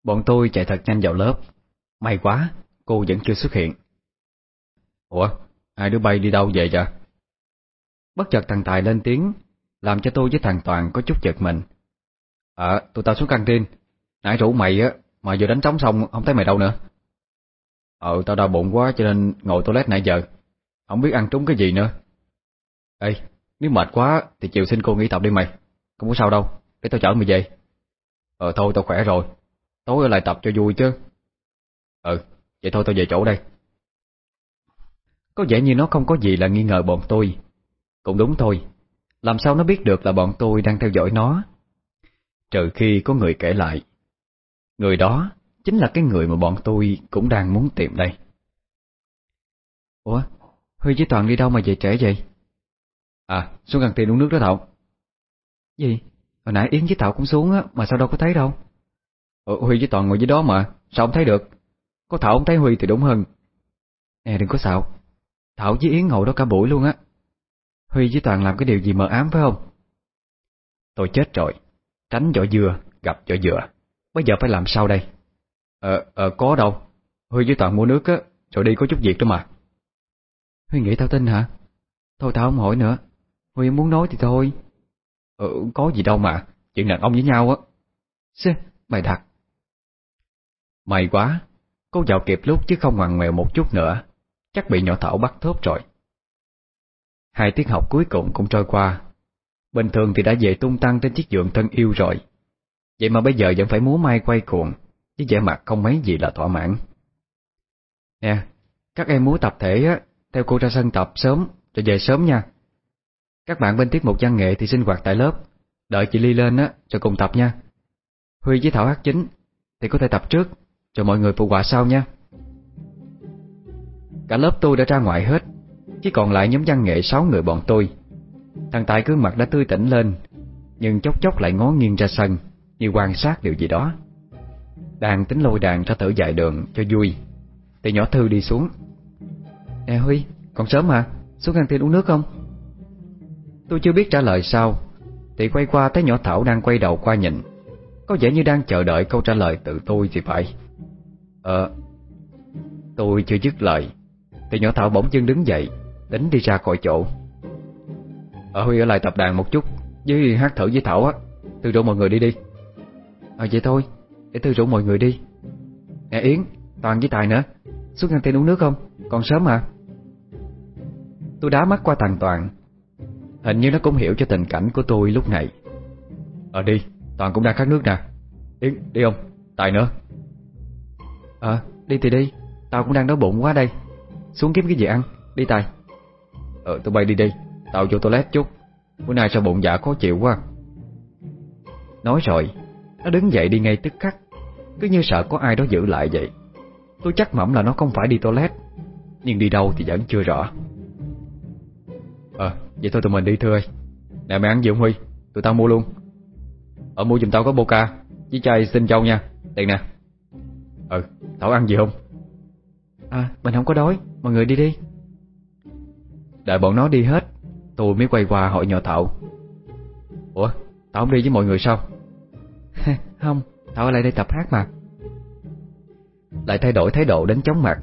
Bọn tôi chạy thật nhanh vào lớp. May quá, cô vẫn chưa xuất hiện. Ủa, hai đứa bay đi đâu về vậy? Bất chợt thằng Tài lên tiếng Làm cho tôi với thằng Toàn có chút giật mình. Ờ, tụi tao xuống căng tin. Nãy rủ mày á Mà vừa đánh trống xong không thấy mày đâu nữa. Ờ, tao đau bụng quá cho nên ngồi toilet nãy giờ. Không biết ăn trúng cái gì nữa. Ê, nếu mệt quá Thì chiều xin cô nghỉ tập đi mày. Không có sao đâu, để tao chở mày về. Ờ thôi tao khỏe rồi. Tối ở lại tập cho vui chứ. Ừ, vậy thôi tôi về chỗ đây. Có vẻ như nó không có gì là nghi ngờ bọn tôi. Cũng đúng thôi. Làm sao nó biết được là bọn tôi đang theo dõi nó? Trừ khi có người kể lại. Người đó chính là cái người mà bọn tôi cũng đang muốn tìm đây. Ủa, Huy với Toàn đi đâu mà về trễ vậy? À, xuống gần tiền uống nước đó Thảo. Gì? Hồi nãy Yến với Thảo cũng xuống á, mà sao đâu có thấy đâu Ờ, Huy với Toàn ngồi dưới đó mà Sao không thấy được? Có Thảo không thấy Huy thì đúng hơn. Nè đừng có xạo. Thảo với Yến ngồi đó cả buổi luôn á. Huy với Toàn làm cái điều gì mờ ám phải không? Tôi chết rồi. Tránh vỏ dừa gặp vỏ dừa. Bây giờ phải làm sao đây? Ờ, ờ có đâu. Huy với Toàn mua nước á Rồi đi có chút việc đó mà. Huy nghĩ tao tin hả? Thôi tao không hỏi nữa. Huy muốn nói thì thôi. Ờ, có gì đâu mà. Chuyện đàn ông với nhau á. Xê, mày đặt. May quá, cô vào kịp lúc chứ không ngoằn ngoèo một chút nữa, chắc bị nhỏ Thảo bắt thốt rồi. Hai tiết học cuối cùng cũng trôi qua, bình thường thì đã về tung tăng trên chiếc giường thân yêu rồi, vậy mà bây giờ vẫn phải múa may quay cuồng, chứ vẻ mặt không mấy gì là thỏa mãn. Nè, các em múa tập thể á, theo cô ra sân tập sớm, rồi về sớm nha. Các bạn bên tiết mục văn nghệ thì sinh hoạt tại lớp, đợi chị Ly lên á, rồi cùng tập nha. Huy với Thảo hát chính, thì có thể tập trước, cho mọi người phụ họa sau nha. Cả lớp tôi đã ra ngoài hết Chỉ còn lại nhóm văn nghệ sáu người bọn tôi. Thằng Tài cứ mặt đã tươi tỉnh lên Nhưng chốc chốc lại ngó nghiêng ra sân Như quan sát điều gì đó. Đàn tính lôi đàn ra thử dài đường cho vui. Thì nhỏ Thư đi xuống. Nè Huy, còn sớm mà Xuống căng tin uống nước không? Tôi chưa biết trả lời sao Thì quay qua thấy nhỏ Thảo đang quay đầu qua nhìn. Có vẻ như đang chờ đợi câu trả lời từ tôi thì phải. Ờ Tôi chưa dứt lời. Thì nhỏ Thảo bỗng chân đứng dậy, Đánh đi ra khỏi chỗ. Ở Huy ở lại tập đàn một chút, Với hát thử với Thảo á. Từ rủ mọi người đi đi. Ờ vậy thôi, Để từ rủ mọi người đi. Nè Yến, Toàn với Tài nữa. Xuống ngăn tên uống nước không? Còn sớm mà. Tôi đá mắt qua thằng Toàn. Hình như nó cũng hiểu cho tình cảnh của tôi lúc này. Ờ đi, Toàn cũng đang khát nước nè. Yến, đi không? Tài nữa. Ờ, đi thì đi. Tao cũng đang đói bụng quá đây. Xuống kiếm cái gì ăn, đi Tài. Ờ, tụi bay đi đi. Tao vô toilet chút. Bữa nay sao bụng dạ khó chịu quá. Nói rồi Nó đứng dậy đi ngay tức khắc. Cứ như sợ có ai đó giữ lại vậy. Tôi chắc mẩm là nó không phải đi toilet. Nhưng đi đâu thì vẫn chưa rõ. Ờ, vậy thôi tụi mình đi thưa ơi. Nè mày ăn gì không Huy? Tụi tao mua luôn. Ở mua giùm tao có boca Với chai xin châu nha. Tiền nè. Ừ, Thảo ăn gì không? À, mình không có đói, mọi người đi đi. Đợi bọn nó đi hết Tôi mới quay qua hỏi nhỏ Thảo. Ủa, Thảo không đi với mọi người sao? không, Thảo ở lại đây tập hát mà. Lại thay đổi thái độ đến chóng mặt.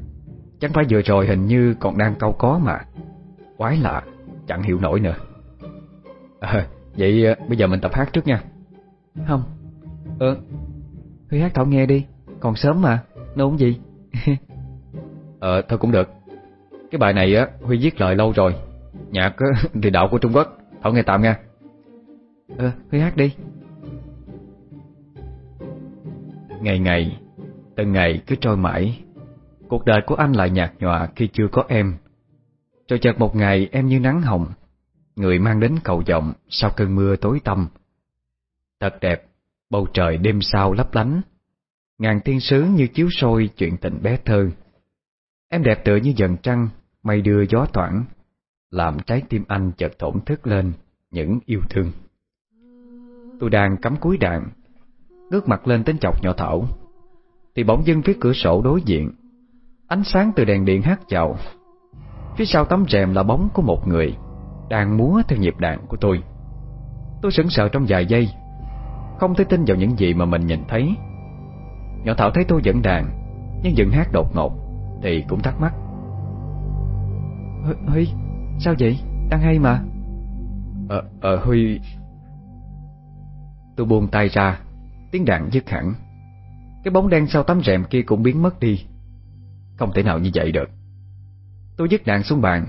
Chẳng phải vừa rồi hình như còn đang câu có mà. Quái lạ, chẳng hiểu nổi nữa. À, Vậy à, bây giờ mình tập hát trước nha. Không. Ờ Huy hát Thảo nghe đi Còn sớm mà Nôn gì Ờ thôi cũng được. Cái bài này á Huy viết lời lâu rồi. Nhạc thì đạo của Trung Quốc. Thảo nghe tạm nha. Ờ Huy hát đi. Ngày ngày Từng ngày cứ trôi mãi. Cuộc đời của anh lại nhạt nhòa khi chưa có em. Rồi chợt một ngày em như nắng hồng. Người mang đến cầu vọng Sau cơn mưa tối tăm. Thật đẹp Bầu trời đêm sao lấp lánh Ngàn thiên sứ như chiếu sôi chuyện tình bé thơ. Em đẹp tựa như dần trăng, Mây đưa gió thoảng, Làm trái tim anh chợt thổn thức lên Những yêu thương. Tôi đang cắm cúi đạn, Ngước mặt lên tính chọc nhỏ Thảo. Thì bỗng dưng phía cửa sổ đối diện, Ánh sáng từ đèn điện hát chào. Phía sau tấm rèm là bóng của một người Đang múa theo nhịp đàn của tôi. Tôi sững sờ trong vài giây, Không thể tin vào những gì mà mình nhìn thấy. Nhỏ Thảo thấy tôi dẫn đàn Nhưng dừng hát đột ngột Thì cũng thắc mắc. Huy, sao vậy? Đang hay mà. Ờ, ờ Huy. Tôi buông tay ra Tiếng đàn dứt hẳn. Cái bóng đen sau tấm rèm kia cũng biến mất đi. Không thể nào như vậy được. Tôi dứt đàn xuống bàn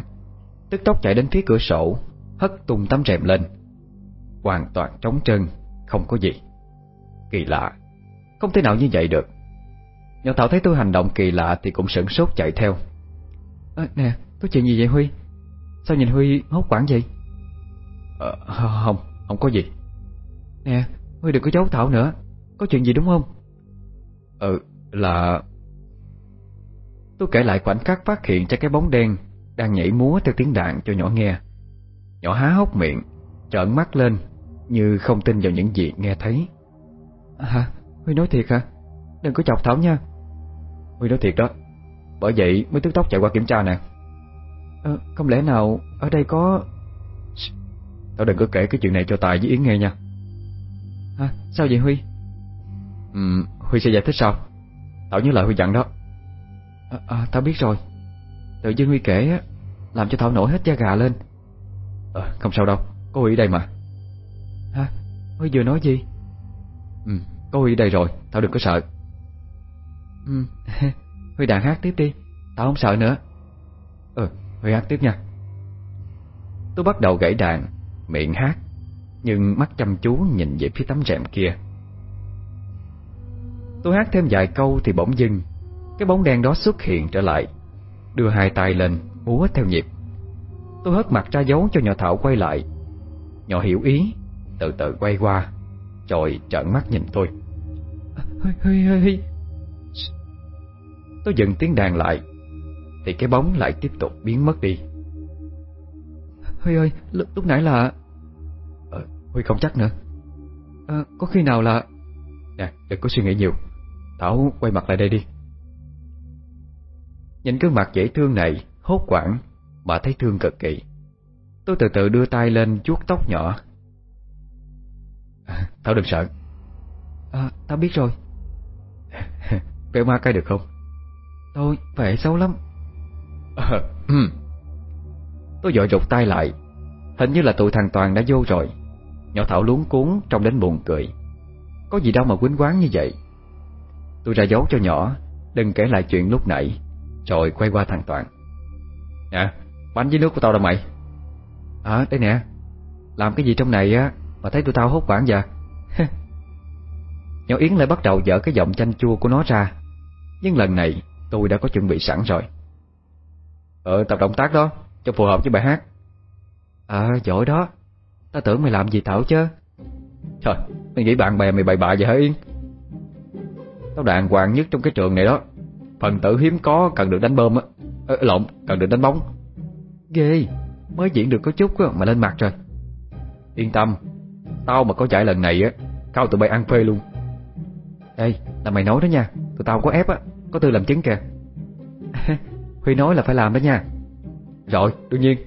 Tức tốc chạy đến phía cửa sổ Hất tung tấm rèm lên. Hoàn toàn trống trơn Không có gì. Kỳ lạ Không thể nào như vậy được. Nhỏ Thảo thấy tôi hành động kỳ lạ Thì cũng sửng sốt chạy theo. À, Nè, có chuyện gì vậy Huy? Sao nhìn Huy hốt quảng vậy? Ờ, không, không có gì. Nè, Huy đừng có giấu Thảo nữa. Có chuyện gì đúng không? Ừ, là... Tôi kể lại khoảnh khắc phát hiện ra cái bóng đen Đang nhảy múa theo tiếng đàn cho nhỏ nghe. Nhỏ há hốc miệng Trợn mắt lên Như không tin vào những gì nghe thấy. À, Huy nói thiệt hả? Đừng có chọc Thảo nha. Huy nói thiệt đó. Bởi vậy mới tức tốc chạy qua kiểm tra nè. À, Không lẽ nào ở đây có... Tao đừng có kể cái chuyện này cho Tài với Yến nghe nha. Hả? Sao vậy Huy? Ừ, Huy sẽ giải thích sau. Tao nhớ lời Huy dặn đó. À, à, Tao biết rồi. Tự dưng Huy kể á Làm cho Thảo nổi hết da gà lên. Ờ, không sao đâu, có Huy ở đây mà. Hả? Huy vừa nói gì? Ừ, có Huy đây rồi, Thảo đừng có sợ. Ừ, Huy đàn hát tiếp đi Tao không sợ nữa. Ừ, Huy hát tiếp nha. Tôi bắt đầu gãy đàn Miệng hát Nhưng mắt chăm chú nhìn về phía tấm rèm kia. Tôi hát thêm vài câu thì bỗng dưng Cái bóng đen đó xuất hiện trở lại Đưa hai tay lên Múa theo nhịp. Tôi hất mặt ra dấu cho nhỏ Thảo quay lại. Nhỏ hiểu ý Từ từ quay qua Rồi trợn mắt nhìn tôi. Tôi dừng tiếng đàn lại Thì cái bóng lại tiếp tục biến mất đi. Huy ơi, lúc, lúc nãy là... Ờ, Huy không chắc nữa. À, Có khi nào là... Nè, đừng có suy nghĩ nhiều. Thảo quay mặt lại đây đi. Nhìn gương mặt dễ thương này Hốt quảng Mà thấy thương cực kỳ. Tôi từ từ đưa tay lên chuốt tóc nhỏ à, Thảo đừng sợ À, tao biết rồi. Véo má cái được không? Thôi, vẻ xấu lắm. À, Tôi dội rụt tay lại. Hình như là tụi thằng Toàn đã vô rồi. Nhỏ Thảo luống cuốn trong đến buồn cười. Có gì đâu mà quýnh quán như vậy. Tôi ra dấu cho nhỏ Đừng kể lại chuyện lúc nãy. Rồi quay qua thằng Toàn. Nè, bánh với nước của tao đâu mày? À, đây nè. Làm cái gì trong này á mà thấy tụi tao hốt quảng vậy? Nhỏ Yến lại bắt đầu dở cái giọng chanh chua của nó ra. Nhưng lần này tôi đã có chuẩn bị sẵn rồi. Ờ, tập động tác đó Cho phù hợp với bài hát. À, giỏi đó. Tao tưởng mày làm gì Thảo chứ. Trời, mày nghĩ bạn bè mày bày bạ vậy hả Yến? Tao đàng hoàng nhất trong cái trường này đó. Phần tử hiếm có cần được đánh bơm á. Ờ, Lộn, cần được đánh bóng. Ghê, mới diễn được có chút mà lên mặt rồi. Yên tâm Tao mà có chạy lần này á Cao tụi bay ăn phê luôn. Đây, là mày nói đó nha Tụi tao có ép á, có tư làm chứng kìa. Huy nói là phải làm đó nha. Rồi, đương nhiên.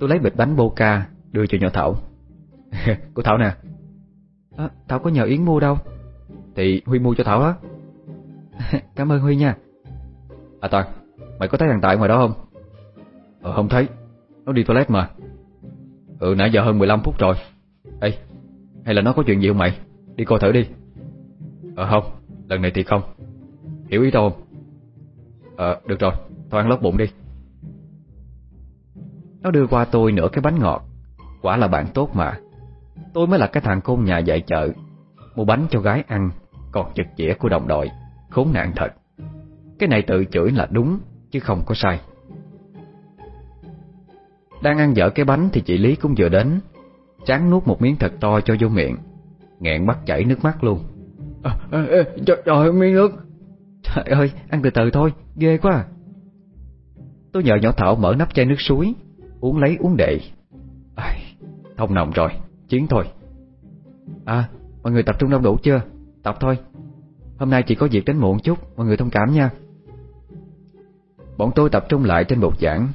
Tôi lấy bịch bánh Boca Đưa cho nhỏ Thảo. Cô Thảo nè. À, Thảo có nhờ Yến mua đâu? Thì Huy mua cho Thảo á. Cảm ơn Huy nha. À Toàn, mày có thấy thằng Tài ngoài đó không? Ờ không thấy. Nó đi toilet mà. Ừ nãy giờ hơn 15 phút rồi. Ê, hay là nó có chuyện gì không mày? Đi coi thử đi. Ờ không, lần này thì không. Hiểu ý đâu không? Ờ, được rồi, thôi ăn lót bụng đi. Nó đưa qua tôi nửa cái bánh ngọt. Quả là bạn tốt mà. Tôi mới là cái thằng côn nhà dạy chợ. Mua bánh cho gái ăn Còn chực chĩa của đồng đội. Khốn nạn thật. Cái này tự chửi là đúng Chứ không có sai. Đang ăn dở cái bánh thì chị Lý cũng vừa đến. Chán nuốt một miếng thật to cho vô miệng. Nghẹn bắt chảy nước mắt luôn. À, à, à, Trời ơi miếng nước. Trời ơi ăn từ từ thôi Ghê quá. À. Tôi nhờ nhỏ Thảo mở nắp chai nước suối Uống lấy uống đệ. À, Thông nồng rồi Chiến thôi. À mọi người tập trung đông đủ chưa? Tập thôi. Hôm nay chỉ có việc đến muộn chút Mọi người thông cảm nha. Bọn tôi tập trung lại trên bục giảng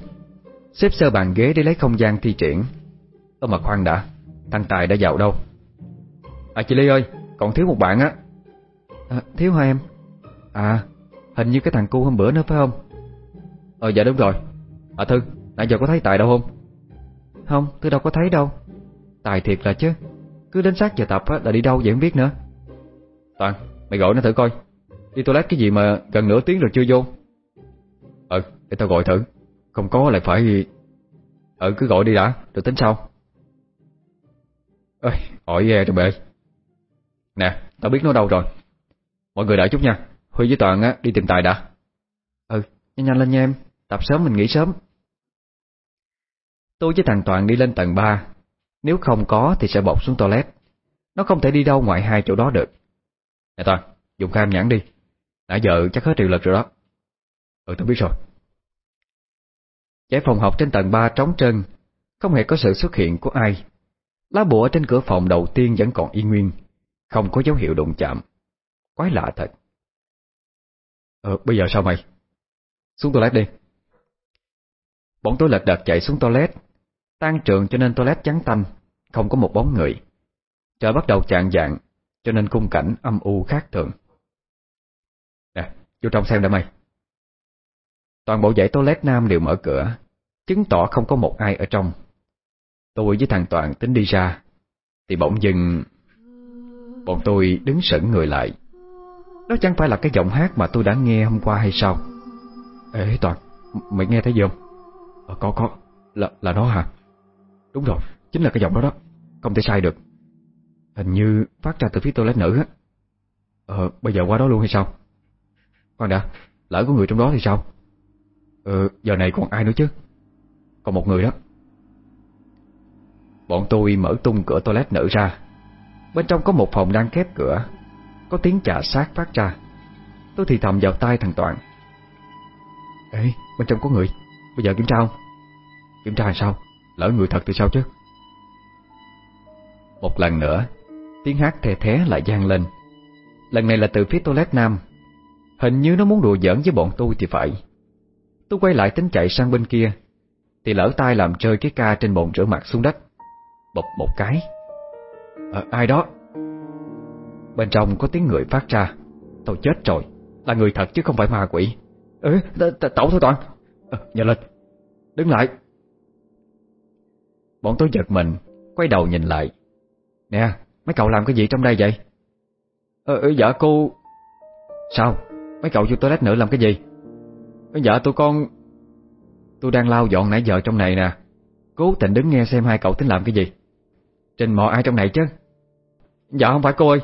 Xếp sơ bàn ghế để lấy không gian thi triển. Ơ mà khoan đã Thằng Tài đã vào đâu? À chị Ly ơi Còn thiếu một bạn á. À, Thiếu hai em? À hình như cái thằng cu hôm bữa nữa phải không? Ờ dạ đúng rồi. À Thư nãy giờ có thấy Tài đâu không? Không tôi đâu có thấy đâu. Tài thiệt là chứ. Cứ đến sát giờ tập á, là đi đâu vậy không biết nữa. Toàn mày gọi nó thử coi. Đi toilet cái gì mà gần nửa tiếng rồi chưa vô? Ừ, để tao gọi thử. Không có lại phải Ừ cứ gọi đi đã rồi tính sau. Ơi hỏi ghê rồi bệ Nè tao biết nó đâu rồi. Mọi người đợi chút nha. Huy với Toàn á, đi tìm Tài đã. Ừ nhanh nhanh lên nha em. Tập sớm mình nghỉ sớm. Tôi với thằng Toàn đi lên tầng 3 Nếu không có thì sẽ bọc xuống toilet. Nó không thể đi đâu ngoài hai chỗ đó được. Nè Toàn Dùng kham nhãn đi. Nãy giờ chắc hết triệu lực rồi đó. Ừ tôi biết rồi. Giải phòng học trên tầng 3 trống trơn Không hề có sự xuất hiện của ai. Lá bùa trên cửa phòng đầu tiên vẫn còn y nguyên Không có dấu hiệu đụng chạm. Quái lạ thật. Ờ bây giờ sao mày? Xuống toilet đi. Bọn tôi lật đật chạy xuống toilet Tan trường cho nên toilet trắng tanh Không có một bóng người. Trời bắt đầu chạng dạng Cho nên khung cảnh âm u khác thường. Nè, vô trong xem đã mày. Toàn bộ dãy toilet nam đều mở cửa Chứng tỏ không có một ai ở trong. Tôi với thằng Toàn tính đi ra Thì bỗng dừng Bọn tôi đứng sững người lại. Đó chẳng phải là cái giọng hát mà tôi đã nghe hôm qua hay sao? Ê Toàn Mày nghe thấy gì không? Ờ có có Là, là nó hả? Đúng rồi Chính là cái giọng đó đó Không thể sai được. Hình như phát ra từ phía toilet nữ á. Ờ bây giờ qua đó luôn hay sao? Khoan đã Lỡ có người trong đó thì sao? Ờ giờ này còn ai nữa chứ? Còn một người đó. Bọn tôi mở tung cửa toilet nữ ra. Bên trong có một phòng đang khép cửa. Có tiếng chà sát phát ra. Tôi thì thầm vào tai thằng Toàn. Ê, bên trong có người. Bây giờ kiểm tra không? Kiểm tra làm sao? Lỡ người thật thì sao chứ? Một lần nữa, Tiếng hát thè thé lại gian lên. Lần này là từ phía toilet nam. Hình như nó muốn đùa giỡn với bọn tôi thì phải. Tôi quay lại tính chạy sang bên kia. Thì lỡ tay làm rơi cái ca trên bồn rửa mặt xuống đất. Bụp một cái. À, Ai đó? Bên trong có tiếng người phát ra. Tôi chết rồi. Là người thật chứ không phải ma quỷ. Ê, tẩu thôi Toàn. À, lên. Đứng lại. Bọn tôi giật mình Quay đầu nhìn lại. Nè mấy cậu làm cái gì trong đây vậy? Ờ dạ cô. Sao? Mấy cậu vô toilet nữa làm cái gì? Dạ tụi con Tôi đang lau dọn nãy giờ trong này nè. Cố tình đứng nghe xem hai cậu tính làm cái gì. Trình mò ai trong này chứ? Dạ không phải cô ơi.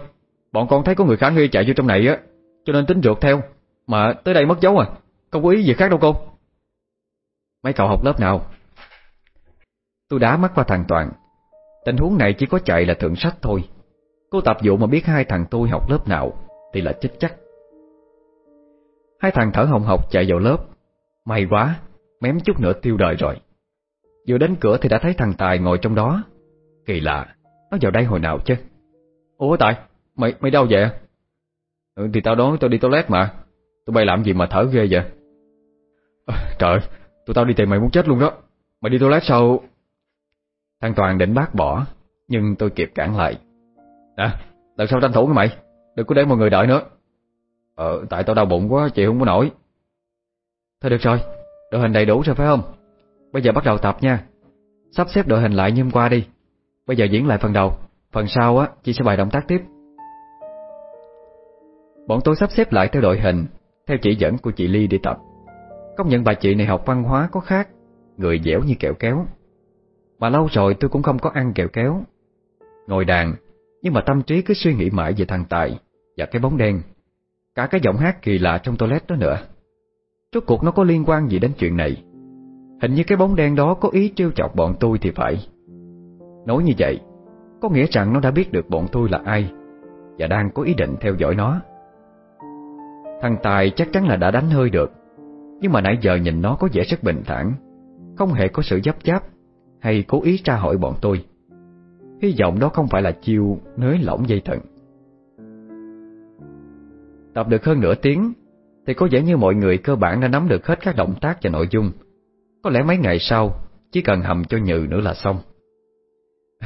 Bọn con thấy có người khả nghi chạy vô trong này á, Cho nên tính rượt theo. Mà tới đây mất dấu à. Không có ý gì khác đâu cô. Mấy cậu học lớp nào? Tôi đá mắt qua thằng Toàn. Tình huống này chỉ có chạy là thượng sách thôi. Cô tập vụ mà biết hai thằng tôi học lớp nào Thì là chết chắc. Hai thằng thở hồng hộc chạy vào lớp. May quá Mém chút nữa tiêu đời rồi. Vừa đến cửa thì đã thấy thằng Tài ngồi trong đó. Kỳ lạ Nó vào đây hồi nào chứ? Ủa Tài Mày mày đâu vậy? Ừ, Thì tao đón tao đi toilet mà. Tụi bay làm gì mà thở ghê vậy? À, Trời Tụi tao đi tìm mày muốn chết luôn đó. Mày đi toilet sao? Thằng Toàn định bác bỏ Nhưng tôi kịp cản lại. Nè Lần sau tranh thủ với mày. Đừng có để mọi người đợi nữa. Ờ tại tao đau bụng quá chịu không có nổi. Thôi được rồi, Đội hình đầy đủ rồi phải không? Bây giờ bắt đầu tập nha. Sắp xếp đội hình lại như hôm qua đi. Bây giờ diễn lại phần đầu. Phần sau á, chị sẽ bài động tác tiếp. Bọn tôi sắp xếp lại theo đội hình, Theo chỉ dẫn của chị Ly đi tập. Công nhận bà chị này học văn hóa có khác, Người dẻo như kẹo kéo. Mà lâu rồi tôi cũng không có ăn kẹo kéo. Ngồi đàn, Nhưng mà tâm trí cứ suy nghĩ mãi về thằng Tài Và cái bóng đen. Cả cái giọng hát kỳ lạ trong toilet đó nữa. Rốt cuộc nó có liên quan gì đến chuyện này? Hình như cái bóng đen đó có ý trêu chọc bọn tôi thì phải. Nói như vậy, Có nghĩa rằng nó đã biết được bọn tôi là ai Và đang có ý định theo dõi nó. Thằng Tài chắc chắn là đã đánh hơi được, Nhưng mà nãy giờ nhìn nó có vẻ rất bình thản, Không hề có sự dấp cháp Hay cố ý tra hỏi bọn tôi. Hy vọng đó không phải là chiêu nới lỏng dây thừng. Tập được hơn nửa tiếng, Thì có vẻ như mọi người cơ bản đã nắm được hết các động tác và nội dung. Có lẽ mấy ngày sau, Chỉ cần hầm cho nhừ nữa là xong.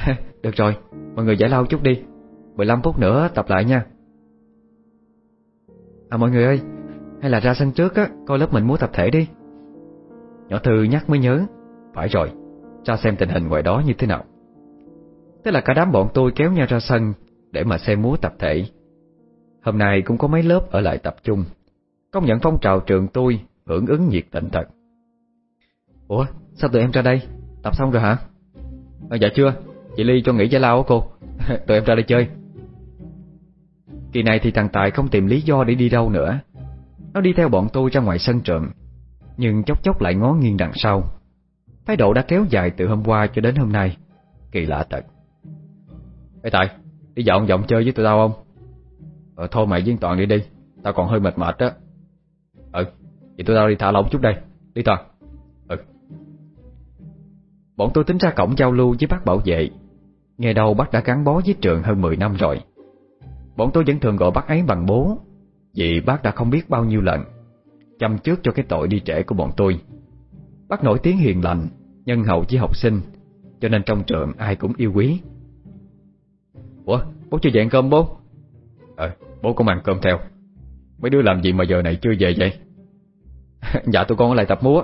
Được rồi, Mọi người giải lao chút đi. 15 phút nữa, tập lại nha. À mọi người ơi, Hay là ra sân trước á, Coi lớp mình múa tập thể đi. Nhỏ Thư nhắc mới nhớ. Phải rồi Ra xem tình hình ngoài đó như thế nào. Thế là cả đám bọn tôi kéo nhau ra sân Để mà xem múa tập thể. Hôm nay cũng có mấy lớp ở lại tập trung. Công nhận phong trào trường tôi Hưởng ứng nhiệt tình thật. Ủa sao tụi em ra đây? Tập xong rồi hả? À, Dạ chưa. Chị Ly cho nghỉ giải lao á cô. Tụi em ra đây chơi. Kỳ này thì thằng Tài không tìm lý do để đi đâu nữa. Nó đi theo bọn tôi ra ngoài sân trường Nhưng chốc chốc lại ngó nghiêng đằng sau. Thái độ đã kéo dài từ hôm qua cho đến hôm nay. Kỳ lạ thật. Ê Tài Đi dọn dọn chơi với tụi tao không? Ờ thôi mày với Toàn đi đi. Tao còn hơi mệt mệt đó Ừ Vậy tụi tao đi thả lỏng chút đây. Đi Toàn Ừ. Bọn tôi tính ra cổng giao lưu với bác bảo vệ. Nghe đâu bác đã gắn bó với trường hơn 10 năm rồi. Bọn tôi vẫn thường gọi bác ấy bằng bố, Vì bác đã không biết bao nhiêu lần Chăm trước cho cái tội đi trễ của bọn tôi. Bác nổi tiếng hiền lành, Nhân hậu với học sinh, Cho nên trong trường ai cũng yêu quý. Ủa, bố chưa dậy cơm bố. Ờ bố cũng ăn cơm theo. Mấy đứa làm gì mà giờ này chưa về vậy? Dạ tụi con ở lại tập múa.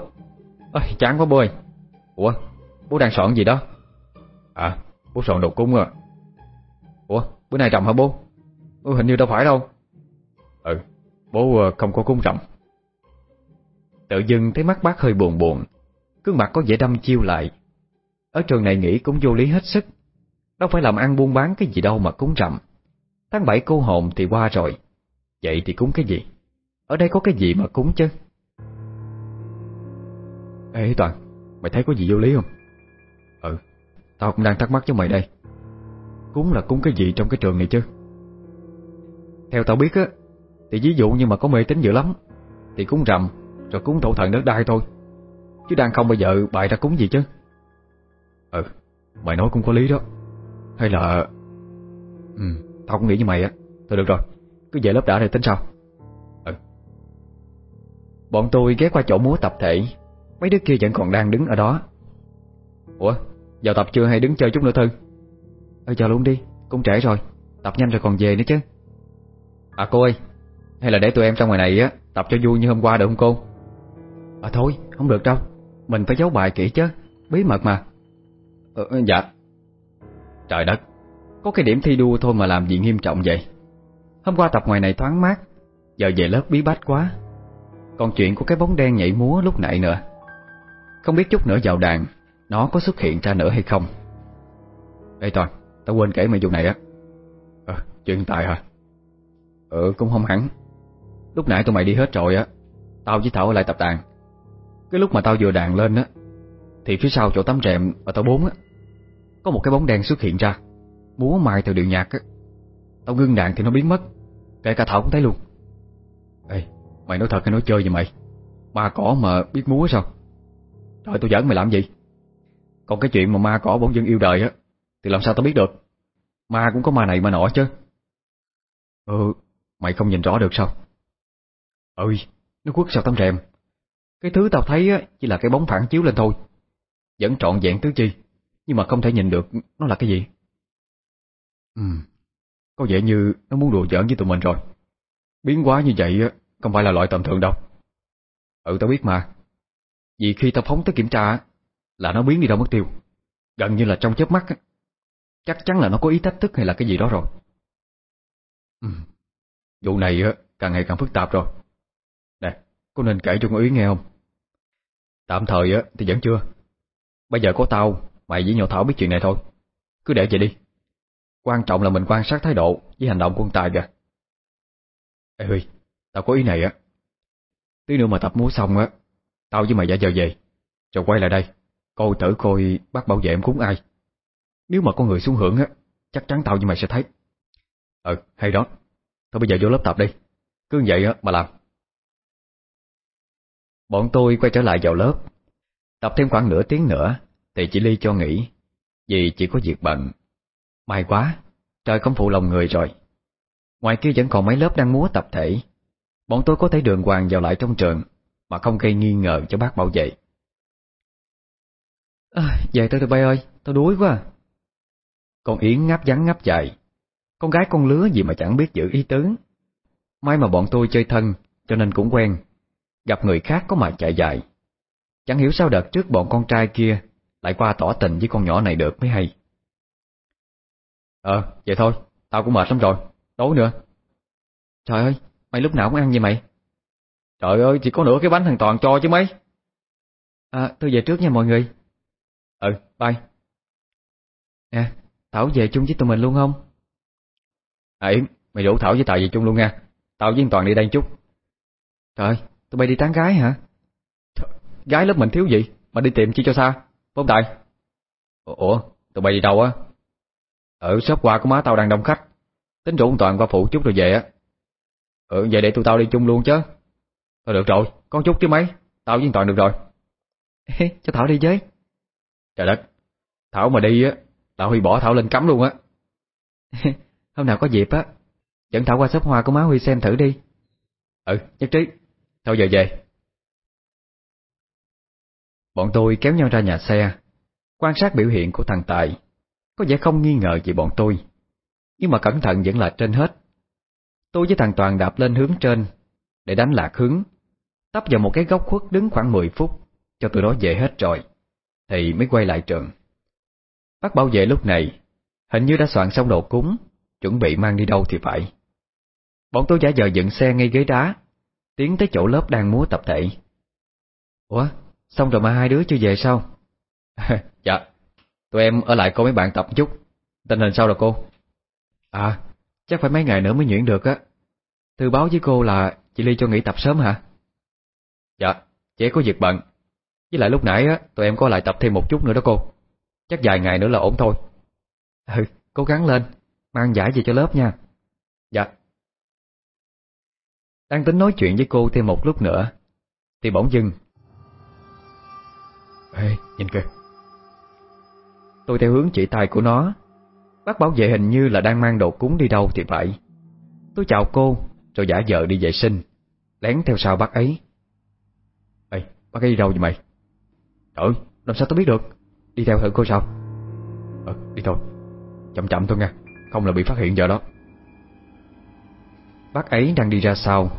Ôi chán quá bố ơi. Ủa bố đang soạn gì đó? À bố soạn đồ cúng à Ủa bữa nay trầm hả bố? Ủa, Hình như đâu phải đâu. Ừ bố ờ, không có cúng rằm. Tự dưng thấy mắt bác hơi buồn buồn cứ mặt có vẻ đâm chiêu lại. Ở trường này nghĩ cũng vô lý hết sức. Đâu phải làm ăn buôn bán cái gì đâu mà cúng rằm. Tháng bảy cô hồn thì qua rồi. Vậy thì cúng cái gì? Ở đây có cái gì mà cúng chứ? Ê Toàn, Mày thấy có gì vô lý không? Ừ Tao cũng đang thắc mắc với mày đây. Cúng là cúng cái gì trong cái trường này chứ? Theo tao biết á, Thì ví dụ như mà có mê tín dữ lắm, Thì cúng rằm, Rồi cúng thổ thần đất đai thôi. Chứ đang không bao giờ bày ra cúng gì chứ? Ừ Mày nói cũng có lý đó. Hay là Ừ. Tao cũng nghĩ như mày á. Thôi được rồi Cứ về lớp đã rồi tính sau. Ừ. Bọn tôi ghé qua chỗ múa tập thể. Mấy đứa kia vẫn còn đang đứng ở đó. Ủa Vào tập chưa hay đứng chơi chút nữa Thư Ờ chờ luôn đi Cũng trễ rồi. Tập nhanh rồi còn về nữa chứ. À cô ơi Hay là để tụi em trong ngoài này á Tập cho vui như hôm qua được không cô? À thôi không được đâu. Mình phải giấu bài kỹ chứ Bí mật mà. Ừ, Dạ. Trời đất. Có cái điểm thi đua thôi mà làm gì nghiêm trọng vậy? Hôm qua tập ngoài này thoáng mát, Giờ về lớp bí bách quá. Còn chuyện của cái bóng đen nhảy múa lúc nãy nữa. Không biết chút nữa vào đàn, Nó có xuất hiện ra nữa hay không? Ê Toàn, Tao quên kể mày vụ này á. Ờ chuyện tài hả? Ừ cũng không hẳn. Lúc nãy tụi mày đi hết rồi á, Tao với Thảo ở lại tập đàn. Cái lúc mà tao vừa đàn lên á, Thì phía sau chỗ tấm rèm ở tao bốn á, Có một cái bóng đen xuất hiện ra. Múa mài theo điệu nhạc á Tao ngưng đạn thì nó biến mất Kể cả Thảo cũng thấy luôn Ê mày nói thật hay nói chơi vậy mày Ma cỏ mà biết múa sao Trời tôi giỡn mày làm gì Còn cái chuyện mà ma cỏ bỗng dưng yêu đời á Thì làm sao tao biết được Ma cũng có ma này ma nọ chứ Ừ, mày không nhìn rõ được sao? Ơi, nó quất sao tấm rèm. Cái thứ tao thấy á, chỉ là cái bóng phản chiếu lên thôi. Vẫn trọn vẹn tứ chi, nhưng mà không thể nhìn được nó là cái gì. Ừ, có vẻ như nó muốn đùa giỡn với tụi mình rồi. Biến quá như vậy không phải là loại tầm thường đâu. Ừ, tao biết mà. Vì khi tao phóng tới kiểm tra là nó biến đi đâu mất tiêu. Gần như là trong chớp mắt Chắc chắn là nó có ý thách thức hay là cái gì đó rồi ừ. Vụ này càng ngày càng phức tạp rồi Nè, có nên kể cho con ý nghe không? Tạm thời thì vẫn chưa Bây giờ có tao, mày với nhỏ Thảo biết chuyện này thôi Cứ để vậy đi Quan trọng là mình quan sát thái độ với hành động của con Tài kìa. Ê Huy, tao có ý này á. Tí nữa mà tập múa xong á Tao với mày giả giờ về Rồi quay lại đây Coi tử coi bác bảo vệ em cúng ai. Nếu mà có người xuống hưởng á Chắc chắn tao với mày sẽ thấy. Ừ hay đó. Thôi bây giờ vô lớp tập đi. Cứ vậy á mà làm. Bọn tôi quay trở lại vào lớp. Tập thêm khoảng nửa tiếng nữa Thì chị Ly cho nghỉ Vì chỉ có việc bận. May quá Trời không phụ lòng người rồi Ngoài kia vẫn còn mấy lớp đang múa tập thể Bọn tôi có thể đường hoàng vào lại trong trường Mà không gây nghi ngờ cho bác bảo vệ À, về tôi tụi bay ơi, tôi đuối quá. Con Yến ngáp vắng ngáp dài. Con gái con lứa gì mà chẳng biết giữ ý tứ. May mà bọn tôi chơi thân, cho nên cũng quen. Gặp người khác có mà chạy dài. Chẳng hiểu sao đợt trước bọn con trai kia lại qua tỏ tình với con nhỏ này được mới hay. Ờ, vậy thôi, tao cũng mệt lắm rồi, tối nữa. Trời ơi, mày lúc nào cũng ăn vậy mày? Trời ơi, chỉ có nửa cái bánh thằng Toàn cho chứ mấy. À, tôi về trước nha mọi người. Ừ, bye. Nè, Thảo về chung với tụi mình luôn không? À Yến, mày rủ Thảo với Tài về chung luôn nha. Tao với Toàn đi đây chút. Trời, tụi bay đi tán gái hả? Trời, gái lớp mình thiếu gì? Mà đi tìm chi cho xa? không Tài? Ủa, tụi bay đi đâu á? Ở shop qua của má tao đang đông khách. Tính rủ Toàn qua phụ chút rồi về á. Ừ, vậy để tụi tao đi chung luôn chứ. Thôi được rồi, con chút chứ mấy. Tao với Toàn được rồi. cho Thảo đi với. Trời đất, Thảo mà đi á, tao Huy bỏ Thảo lên cấm luôn á. Hôm nào có dịp á, dẫn Thảo qua shop hoa của má Huy xem thử đi. Ừ, nhất trí. Thôi giờ về. Bọn tôi kéo nhau ra nhà xe, quan sát biểu hiện của thằng Tài. Có vẻ không nghi ngờ gì bọn tôi, nhưng mà cẩn thận vẫn là trên hết. Tôi với thằng Toàn đạp lên hướng trên, để đánh lạc hướng, tấp vào một cái góc khuất đứng khoảng 10 phút, cho tụi nó về hết rồi thì mới quay lại trường. Bác bảo vệ lúc này hình như đã soạn xong đồ cúng, chuẩn bị mang đi đâu thì phải. Bọn tôi giả giờ dựng xe ngay ghế đá, tiến tới chỗ lớp đang múa tập thể. Ủa, xong rồi mà hai đứa chưa về sao? dạ, tụi em ở lại cô mấy bạn tập chút. Tình hình sao rồi cô? À, chắc phải mấy ngày nữa mới nhuyễn được á. Thư báo với cô là chị Ly cho nghỉ tập sớm hả? Dạ, chị có việc bận, với lại lúc nãy á, tụi em có lại tập thêm một chút nữa đó cô. Chắc vài ngày nữa là ổn thôi. Ừ, cố gắng lên, mang giải về cho lớp nha. Dạ. Đang tính nói chuyện với cô thêm một lúc nữa, thì bỗng dưng. Ê, nhìn kìa. Tôi theo hướng chỉ tay của nó, bác bảo vệ hình như là đang mang đồ cúng đi đâu thì phải. Tôi chào cô, rồi giả vờ đi vệ sinh, lén theo sau bác ấy. Ê, bác ấy đi đâu vậy mày? Trời làm sao tôi biết được? Đi theo thử cô sao? Ờ, đi thôi. Chậm chậm thôi nha Không là bị phát hiện giờ đó. Bác ấy đang đi ra sau.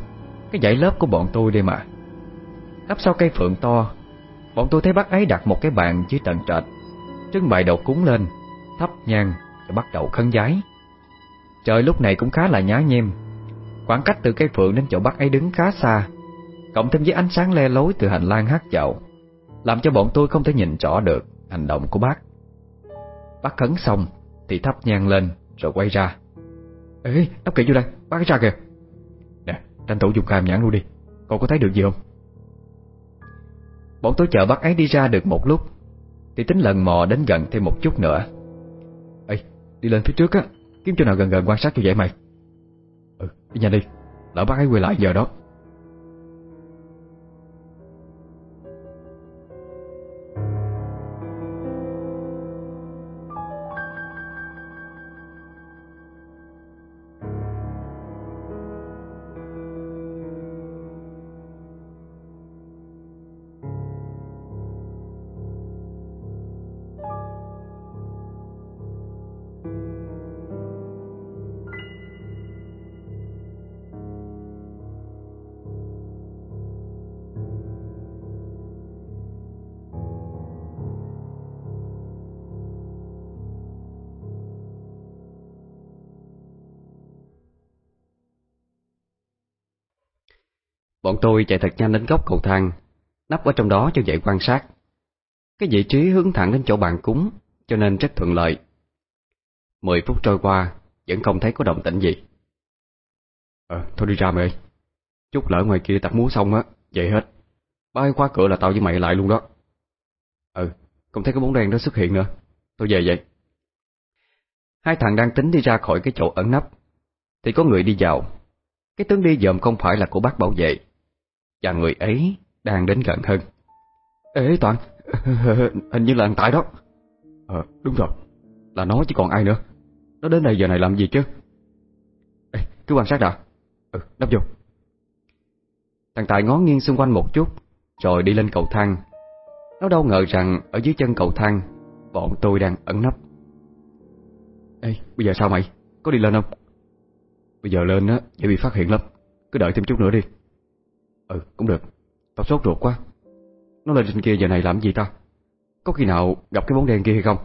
Cái dãy lớp của bọn tôi đây mà. Nắp sau cây phượng to Bọn tôi thấy bác ấy đặt một cái bàn dưới tận trệt. Trưng bày đầu cúng lên Thắp nhang và bắt đầu khấn giái. Trời lúc này cũng khá là nhá nhem. Khoảng cách từ cây phượng đến chỗ bác ấy đứng khá xa Cộng thêm với ánh sáng le lối từ hành lang hát dạo làm cho bọn tôi không thể nhìn rõ được hành động của bác. Bác khấn xong Thì thắp nhang lên rồi quay ra. Ê, đắp kỹ vô đây, bác ra kìa. Nè, tranh thủ dùng cam nhãn luôn đi Cậu có thấy được gì không? Bọn tôi chờ bác ấy đi ra được một lúc thì tính lần mò đến gần thêm một chút nữa. Ê, đi lên phía trước á Kiếm chỗ nào gần gần quan sát cho dễ mày. Ừ, đi nhanh đi Lỡ bác ấy quay lại giờ đó. Bọn tôi chạy thật nhanh đến góc cầu thang, nắp ở trong đó cho dễ quan sát. Cái vị trí hướng thẳng đến chỗ bàn cúng, cho nên rất thuận lợi. Mười phút trôi qua, vẫn không thấy có động tĩnh gì. Ờ, thôi đi ra mày ơi. Chút lỡ ngoài kia tập múa xong á, vậy hết. Bay qua cửa là tao với mày lại luôn đó. Ừ, không thấy cái bóng đen đó xuất hiện nữa. Tôi về vậy. Hai thằng đang tính đi ra khỏi cái chỗ ẩn nấp, thì có người đi vào. Cái tướng đi dòm không phải là của bác bảo vệ, và người ấy đang đến gần hơn. Ê Toàn, hình như là thằng Tài đó. Ờ, đúng rồi, là nó chứ còn ai nữa. Nó đến đây giờ này làm gì chứ? Ê, cứ quan sát đã. Ừ, đắp vô. Thằng Tài ngó nghiêng xung quanh một chút, rồi đi lên cầu thang. Nó đâu ngờ rằng ở dưới chân cầu thang, bọn tôi đang ẩn nấp. Ê, bây giờ sao mày? Có đi lên không? Bây giờ lên á, dễ bị phát hiện lắm. Cứ đợi thêm chút nữa đi. Ừ, cũng được. Tao sốt ruột quá. Nó lên trên kia giờ này làm gì ta? Có khi nào gặp cái bóng đen kia hay không?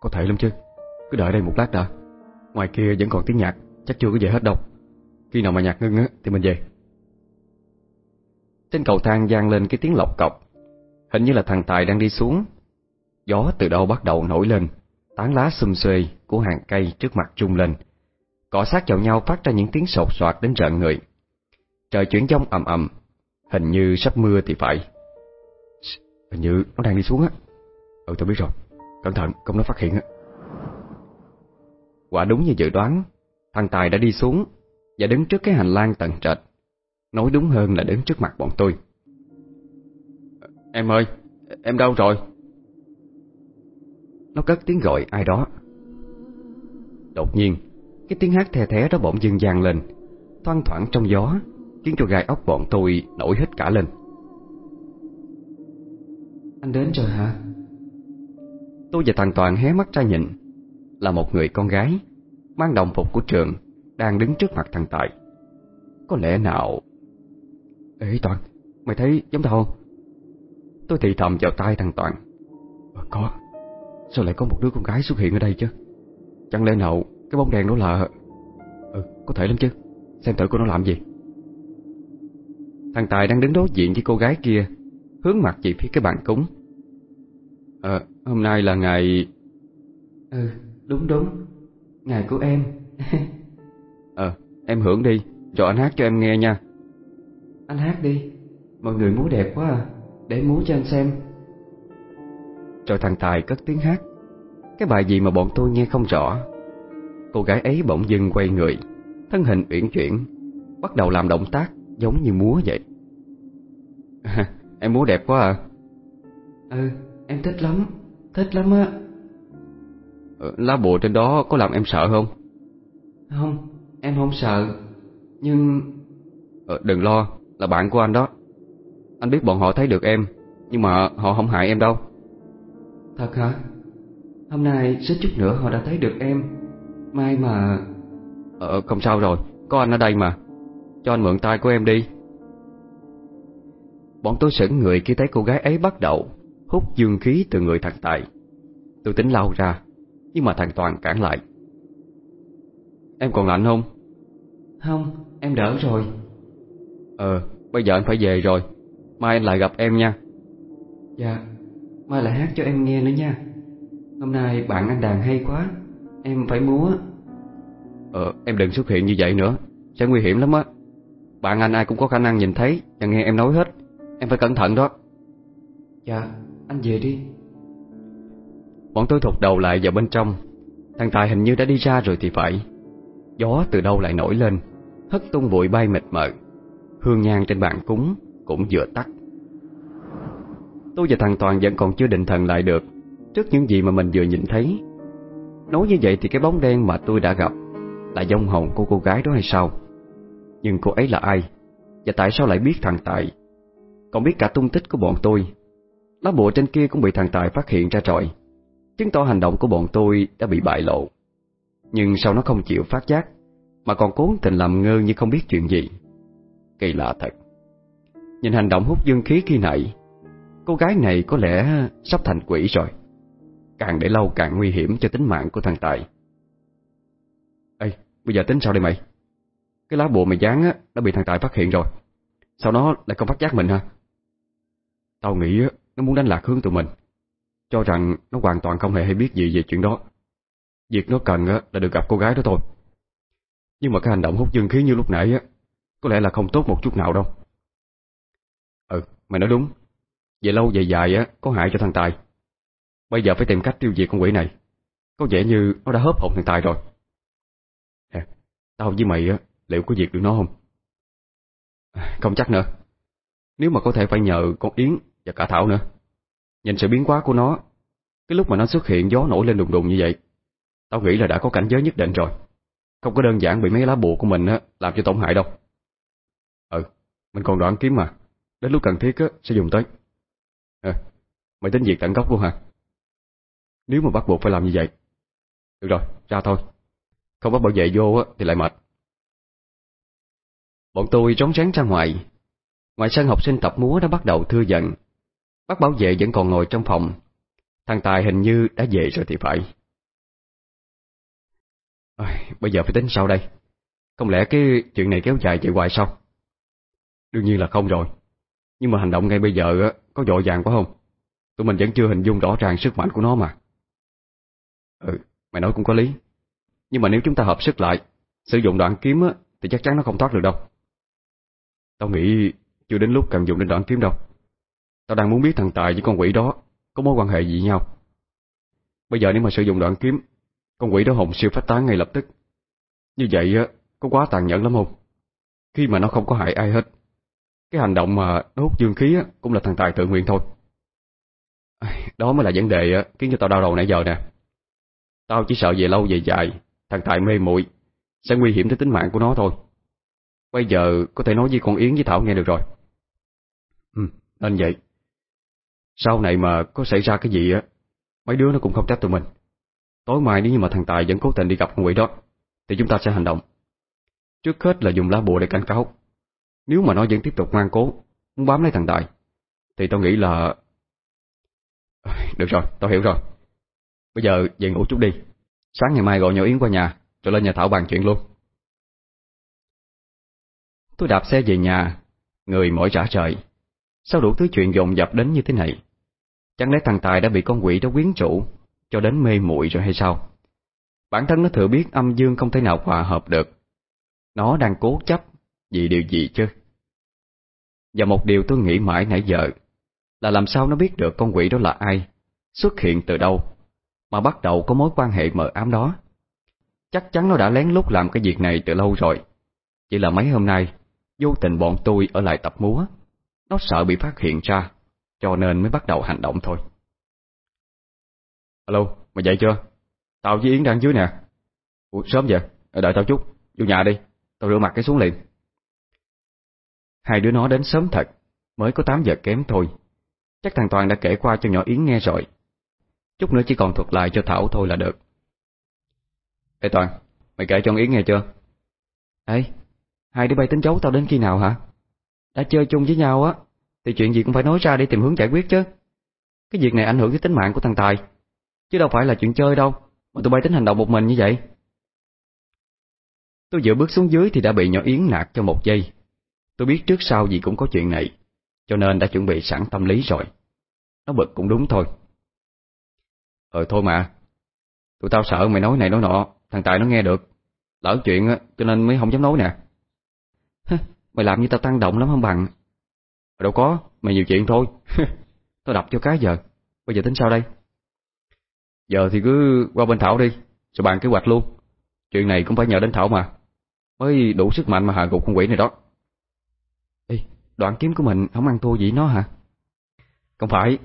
Có thể lắm chứ. Cứ đợi đây một lát đã. Ngoài kia vẫn còn tiếng nhạc, chắc chưa có về hết đâu. Khi nào mà nhạc ngưng á, thì mình về. Trên cầu thang gian lên cái tiếng lọc cọc. Hình như là thằng Tài đang đi xuống. Gió từ đâu bắt đầu nổi lên, tán lá xum xuê của hàng cây trước mặt trung lên. cỏ sát vào nhau phát ra những tiếng sột soạt đến rợn người. Trời chuyển giông ầm ầm, hình như sắp mưa thì phải. Hình như nó đang đi xuống á. Ừ tôi biết rồi, cẩn thận, không nó phát hiện á. Quả đúng như dự đoán, thằng Tài đã đi xuống và đứng trước cái hành lang tầng trệt. Nói đúng hơn là đứng trước mặt bọn tôi. Ờ, em ơi, em đâu rồi? Nó cất tiếng gọi ai đó. Đột nhiên, cái tiếng hát the thé đó bỗng dưng vang lên, thoang thoảng trong gió, khiến cho gai ốc bọn tôi nổi hết cả lên. Anh đến rồi hả? Tôi và thằng Toàn hé mắt ra nhìn, là một người con gái, mang đồng phục của trường, đang đứng trước mặt thằng Tài. Có lẽ nào... Ê Toàn, mày thấy giống tao không? Tôi thì thầm vào tay thằng Toàn. Ờ, có, sao lại có một đứa con gái xuất hiện ở đây chứ? Chẳng lẽ nào cái bóng đèn đó là... Ừ, có thể lắm chứ, xem thử cô nó làm gì. Thằng Tài đang đứng đối diện với cô gái kia, hướng mặt về phía cái bàn cúng. Ờ, hôm nay là ngày... Ừ, đúng đúng, ngày của em. ờ, em hưởng đi, rồi anh hát cho em nghe nha. Anh hát đi, mọi người múa đẹp quá à, để múa cho anh xem. Rồi thằng Tài cất tiếng hát, cái bài gì mà bọn tôi nghe không rõ. Cô gái ấy bỗng dưng quay người, thân hình uyển chuyển, bắt đầu làm động tác giống như múa vậy. em múa đẹp quá à? Ừ, em thích lắm, thích lắm á. Ờ, lá bùa trên đó có làm em sợ không? Không, em không sợ, nhưng... Ờ, đừng lo, là bạn của anh đó. Anh biết bọn họ thấy được em, nhưng mà họ không hại em đâu. Thật hả? Hôm nay suýt chút nữa họ đã thấy được em. Mai mà... Ờ, không sao rồi, có anh ở đây mà. Cho anh mượn tay của em đi. Bọn tôi sững người khi thấy cô gái ấy bắt đầu hút dương khí từ người thằng Tài. Tôi tính lao ra, nhưng mà thằng Toàn cản lại. Em còn lạnh không? Không, em đỡ rồi. Ờ, bây giờ anh phải về rồi. Mai anh lại gặp em nha. Dạ, mai lại hát cho em nghe nữa nha. Hôm nay bạn anh đàn hay quá, em phải múa. Ờ, em đừng xuất hiện như vậy nữa, sẽ nguy hiểm lắm á. Bạn anh ai cũng có khả năng nhìn thấy và nghe em nói hết. Em phải cẩn thận đó. Dạ, anh về đi. Bọn tôi thụt đầu lại vào bên trong. Thằng Tài hình như đã đi ra rồi thì phải. Gió từ đâu lại nổi lên, hất tung bụi bay mịt mờ. Hương nhang trên bàn cúng cũng vừa tắt. Tôi và thằng Toàn vẫn còn chưa định thần lại được trước những gì mà mình vừa nhìn thấy. Nói như vậy thì cái bóng đen mà tôi đã gặp là dông hồn của cô gái đó hay sao? Nhưng cô ấy là ai? Và tại sao lại biết thằng Tài? Còn biết cả tung tích của bọn tôi. Lá bùa trên kia cũng bị thằng Tài phát hiện ra rồi. Chứng tỏ hành động của bọn tôi đã bị bại lộ. Nhưng sao nó không chịu phát giác, mà còn cố tình làm ngơ như không biết chuyện gì. Kỳ lạ thật. Nhìn hành động hút dương khí khi nãy, cô gái này có lẽ sắp thành quỷ rồi. Càng để lâu càng nguy hiểm cho tính mạng của thằng Tài. Ê, bây giờ tính sao đây mày? Cái lá bùa mày dán á, đã bị thằng Tài phát hiện rồi. sau đó lại không phát giác mình ha Tao nghĩ nó muốn đánh lạc hướng tụi mình Cho rằng nó hoàn toàn không hề hay biết gì về chuyện đó. Việc nó cần á là được gặp cô gái đó thôi. Nhưng mà cái hành động hút dương khí như lúc nãy á Có lẽ là không tốt một chút nào đâu. Ừ, mày nói đúng. Về lâu về dài á có hại cho thằng Tài. Bây giờ phải tìm cách tiêu diệt con quỷ này. Có vẻ như nó đã hớp hồn thằng Tài rồi. Tao với mày á Liệu có diệt được nó không? Không chắc nữa. Nếu mà có thể phải nhờ con Yến và cả Thảo nữa. Nhìn sự biến hóa của nó Cái lúc mà nó xuất hiện gió nổi lên đùng đùng như vậy Tao nghĩ là đã có cảnh giới nhất định rồi. Không có đơn giản bị mấy lá bùa của mình á, làm cho tổn hại đâu. Ừ, mình còn đoạn kiếm mà. Đến lúc cần thiết á, sẽ dùng tới. À, Mày tính diệt tận gốc luôn hả? Nếu mà bắt buộc phải làm như vậy Được rồi, ra thôi. Không bắt bảo vệ vô á, thì lại mệt. Bọn tôi trốn tránh ra ngoài. Ngoài sân học sinh tập múa đã bắt đầu thưa dần Bác bảo vệ vẫn còn ngồi trong phòng. Thằng Tài hình như đã về rồi thì phải. À, Bây giờ phải tính sao đây? Không lẽ cái chuyện này kéo dài vậy hoài sao? Đương nhiên là không rồi. Nhưng mà hành động ngay bây giờ có dội vàng quá không? Tụi mình vẫn chưa hình dung rõ ràng sức mạnh của nó mà. Ừ, mày nói cũng có lý. Nhưng mà nếu chúng ta hợp sức lại Sử dụng đoạn kiếm á, thì chắc chắn nó không thoát được đâu. Tao nghĩ chưa đến lúc cần dùng đến đoạn kiếm đâu Tao đang muốn biết thằng Tài với con quỷ đó Có mối quan hệ gì nhau. Bây giờ nếu mà sử dụng đoạn kiếm Con quỷ đó hồn siêu phát tán ngay lập tức. Như vậy á Có quá tàn nhẫn lắm không? Khi mà nó không có hại ai hết Cái hành động mà nó hút dương khí á, Cũng là thằng Tài tự nguyện thôi. Đó mới là vấn đề á, khiến cho tao đau đầu nãy giờ nè. Tao chỉ sợ về lâu về dài Thằng Tài mê muội Sẽ nguy hiểm tới tính mạng của nó thôi. Bây giờ có thể nói với con Yến với Thảo nghe được rồi. Ừ, nên vậy Sau này mà có xảy ra cái gì á Mấy đứa nó cũng không trách tụi mình. Tối mai nếu như mà thằng Tài vẫn cố tình đi gặp con quỷ đó Thì chúng ta sẽ hành động. Trước hết là dùng lá bùa để cảnh cáo. Nếu mà nó vẫn tiếp tục ngoan cố Muốn bám lấy thằng Tài Thì tao nghĩ là Được rồi, tao hiểu rồi. Bây giờ về ngủ chút đi. Sáng ngày mai gọi nhỏ Yến qua nhà Rồi lên nhà Thảo bàn chuyện luôn Tôi đạp xe về nhà, Người mỏi rã trời. Sao đủ thứ chuyện dồn dập đến như thế này? Chẳng lẽ thằng Tài đã bị con quỷ đó quyến rũ, Cho đến mê muội rồi hay sao? Bản thân nó thừa biết âm dương không thể nào hòa hợp được. Nó đang cố chấp Vì điều gì chứ? Và một điều tôi nghĩ mãi nãy giờ, Là làm sao nó biết được con quỷ đó là ai, Xuất hiện từ đâu, Mà bắt đầu có mối quan hệ mờ ám đó. Chắc chắn nó đã lén lút làm cái việc này từ lâu rồi. Chỉ là mấy hôm nay Vô tình bọn tôi ở lại tập múa. Nó sợ bị phát hiện ra Cho nên mới bắt đầu hành động thôi. Alo, mày dậy chưa? Tao với Yến đang dưới nè. Ủa, sớm vậy? Ờ, đợi tao chút, vô nhà đi. Tao rửa mặt cái xuống liền. Hai đứa nó đến sớm thật. Mới có 8 giờ kém thôi. Chắc thằng Toàn đã kể qua cho nhỏ Yến nghe rồi. Chút nữa chỉ còn thuật lại cho Thảo thôi là được. Ê Toàn, mày kể cho Yến nghe chưa? Ê, Hai đứa bay tính giấu tao đến khi nào hả? Đã chơi chung với nhau á, thì chuyện gì cũng phải nói ra để tìm hướng giải quyết chứ. Cái việc này ảnh hưởng tới tính mạng của thằng Tài, chứ đâu phải là chuyện chơi đâu, mà tụi bay tính hành động một mình như vậy. Tôi vừa bước xuống dưới thì đã bị nhỏ Yến nạt cho một giây. Tôi biết trước sau gì cũng có chuyện này, cho nên đã chuẩn bị sẵn tâm lý rồi. Nó bực cũng đúng thôi. Ờ thôi mà, tụi tao sợ mày nói này nói nọ, thằng Tài nó nghe được. Lỡ chuyện á, cho nên mới không dám nói nè. Mày làm như tao tăng động lắm không bằng? Đâu có, mày nhiều chuyện thôi. Tao đập cho cái giờ. Bây giờ tính sao đây? Giờ thì cứ qua bên Thảo đi Rồi bàn kế hoạch luôn. Chuyện này cũng phải nhờ đến Thảo mà. Mới đủ sức mạnh mà hạ gục con quỷ này đó. Ê, đoạn kiếm của mình không ăn thua gì nó hả? Không phải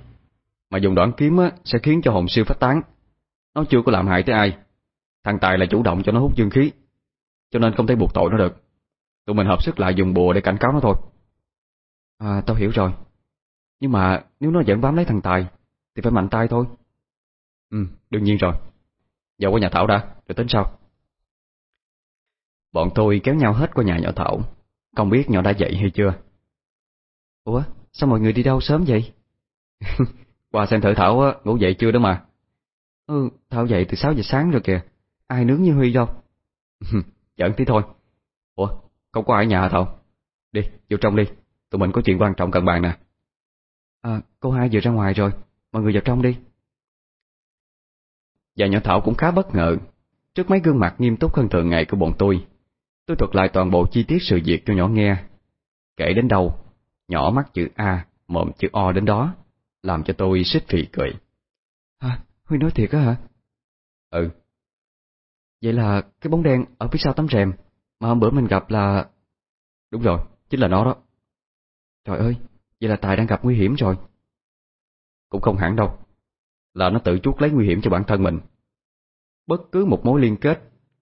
Mà dùng đoạn kiếm á, sẽ khiến cho hồn siêu phát tán. Nó chưa có làm hại tới ai. Thằng Tài là chủ động cho nó hút dương khí Cho nên không thể buộc tội nó được. Tụi mình hợp sức lại dùng bùa để cảnh cáo nó thôi. À tao hiểu rồi. Nhưng mà nếu nó vẫn bám lấy thằng Tài Thì phải mạnh tay thôi. Ừ đương nhiên rồi. Dạo qua nhà Thảo đã rồi tính sau. Bọn tôi kéo nhau hết qua nhà nhỏ Thảo. Không biết nhỏ đã dậy hay chưa. Ủa sao mọi người đi đâu sớm vậy? Qua xem thử Thảo á, ngủ dậy chưa đó mà. Ừ Thảo dậy từ 6 giờ sáng rồi kìa. Ai nướng như Huy đâu? Giỡn tí thôi. Ủa không có ai ở nhà hả Thảo? Đi, vô trong đi, Tụi mình có chuyện quan trọng cần bàn nè. À cô hai vừa ra ngoài rồi. Mọi người vào trong đi. Và nhỏ Thảo cũng khá bất ngờ. Trước mấy gương mặt nghiêm túc hơn thường ngày của bọn tôi Tôi thuật lại toàn bộ chi tiết sự việc cho nhỏ nghe. Kể đến đâu Nhỏ mắt chữ A Mồm chữ O đến đó Làm cho tôi xích phì cười. Hả? Huy nói thiệt á hả? Ừ. Vậy là cái bóng đen ở phía sau tấm rèm mà hôm bữa mình gặp là... Đúng rồi, chính là nó đó. Trời ơi, vậy là Tài đang gặp nguy hiểm rồi. Cũng không hẳn đâu Là nó tự chuốc lấy nguy hiểm cho bản thân mình. Bất cứ một mối liên kết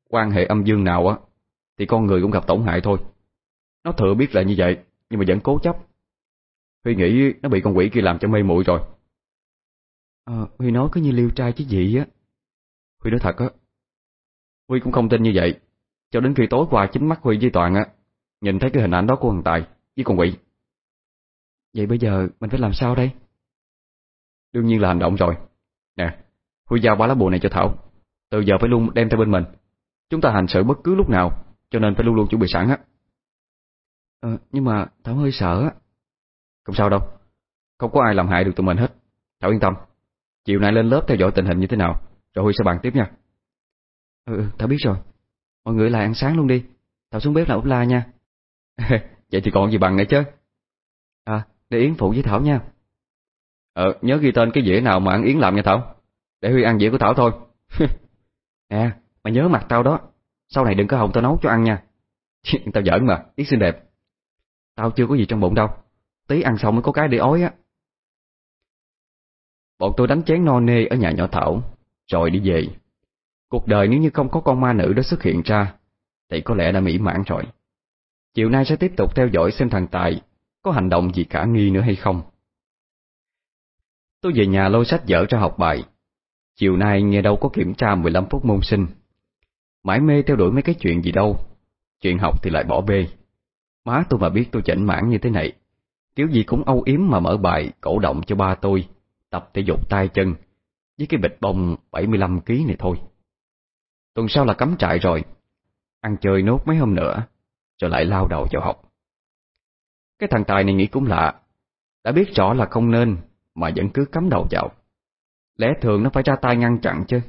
Quan hệ âm dương nào á Thì con người cũng gặp tổn hại thôi. Nó thừa biết là như vậy Nhưng mà vẫn cố chấp. Huy nghĩ nó bị con quỷ kia làm cho mê muội rồi. À, Huy nói cứ như liêu trai chứ gì á. Huy nói thật á Huy cũng không tin như vậy. Cho đến khi tối qua chính mắt Huy với Toàn á Nhìn thấy cái hình ảnh đó của thằng Tài Với con quỷ. Vậy bây giờ mình phải làm sao đây? Đương nhiên là hành động rồi. Nè, Huy giao ba lá bùa này cho Thảo. Từ giờ phải luôn đem theo bên mình. Chúng ta hành sự bất cứ lúc nào Cho nên phải luôn luôn chuẩn bị sẵn á. Ờ, Nhưng mà Thảo hơi sợ á. Không sao đâu. Không có ai làm hại được tụi mình hết. Thảo yên tâm. Chiều nay lên lớp theo dõi tình hình như thế nào Rồi Huy sẽ bàn tiếp nha. Ừ, ừ Thảo biết rồi. Mọi người lại ăn sáng luôn đi. Tao xuống bếp làm ốp la nha. Vậy thì còn gì bằng nữa chứ? À, để Yến phụ với Thảo nha. Ờ, nhớ ghi tên cái dĩa nào mà ăn Yến làm nha Thảo. Để Huy ăn dĩa của Thảo thôi. Nè, à, mà nhớ mặt tao đó. Sau này đừng có hồng tao nấu cho ăn nha. Tao giỡn mà, Yến xinh đẹp. Tao chưa có gì trong bụng đâu. Tí ăn xong mới có cái để ói á. Bọn tôi đánh chén no nê ở nhà nhỏ Thảo Rồi đi về. Cuộc đời nếu như không có con ma nữ đó xuất hiện ra, Thì có lẽ đã mỹ mãn rồi. Chiều nay sẽ tiếp tục theo dõi xem thằng Tài Có hành động gì khả nghi nữa hay không. Tôi về nhà lôi sách dở ra học bài. Chiều nay nghe đâu có kiểm tra 15 phút môn sinh. Mãi mê theo đuổi mấy cái chuyện gì đâu. Chuyện học thì lại bỏ bê. Má tôi mà biết tôi chảnh mãn như thế này, Kiểu gì cũng âu yếm mà mở bài, Cổ động cho ba tôi, Tập thể dục tay chân, Với cái bịch bông 75kg này thôi. Tuần sau là cắm trại rồi. Ăn chơi nốt mấy hôm nữa, Rồi lại lao đầu vào học. Cái thằng Tài này nghĩ cũng lạ. Đã biết rõ là không nên, Mà vẫn cứ cắm đầu vào. Lẽ thường nó phải ra tay ngăn chặn chứ.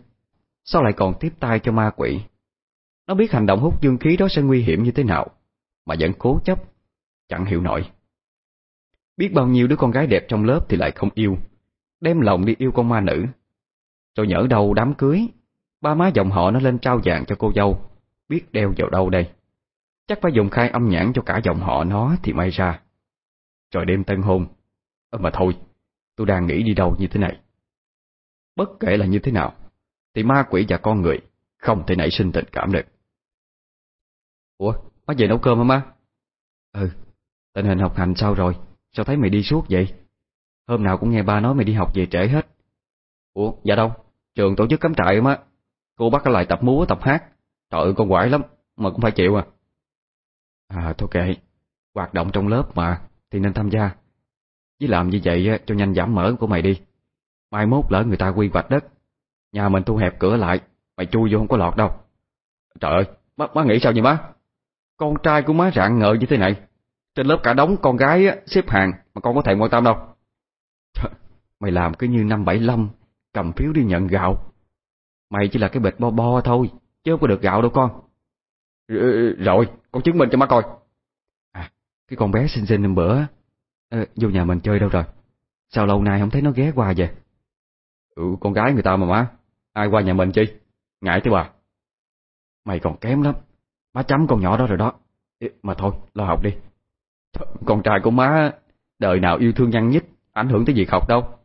Sao lại còn tiếp tay cho ma quỷ? Nó biết hành động hút dương khí đó sẽ nguy hiểm như thế nào, Mà vẫn cố chấp, Chẳng hiểu nổi. Biết bao nhiêu đứa con gái đẹp trong lớp thì lại không yêu, Đem lòng đi yêu con ma nữ. Rồi nhỡ đầu đám cưới Ba má dòng họ nó lên trao vàng cho cô dâu. Biết đeo vào đâu đây? Chắc phải dùng khai âm nhãn cho cả dòng họ nó Thì may ra. Rồi đêm tân hôn. Ơ mà thôi, Tôi đang nghĩ đi đâu như thế này. Bất kể là như thế nào, Thì ma quỷ và con người Không thể nảy sinh tình cảm được. Ủa, má về nấu cơm hả má? Ừ Tình hình học hành sao rồi? Sao thấy mày đi suốt vậy? Hôm nào cũng nghe ba nói mày đi học về trễ hết. Ủa dạ đâu? Trường tổ chức cắm trại mà Cô bắt lại tập múa tập hát. Trời ơi con quải lắm Mà cũng phải chịu à. À thôi kệ Hoạt động trong lớp mà Thì nên tham gia. Với làm như vậy cho nhanh giảm mỡ của mày đi. Mai mốt lỡ người ta quy hoạch đất Nhà mình thu hẹp cửa lại Mày chui vô không có lọt đâu. Trời ơi má, má nghĩ sao vậy má? Con trai của má rạng ngợ như thế này. Trên lớp cả đống con gái xếp hàng Mà con có thèm quan tâm đâu. Trời, Mày làm cứ như năm bảy lâm Cầm phiếu đi nhận gạo. Mày chỉ là cái bịch bo bo thôi Chứ không có được gạo đâu con. Rồi con chứng minh cho má coi. À cái con bé xinh xinh hôm bữa à, Vô nhà mình chơi đâu rồi? Sao lâu nay không thấy nó ghé qua vậy? Ừ con gái người ta mà má. Ai qua nhà mình chi? Ngại thế bà. Mày còn kém lắm. Má chấm con nhỏ đó rồi đó. Mà thôi lo học đi. Con trai của má Đời nào yêu thương nhăn nhít Ảnh hưởng tới việc học đâu.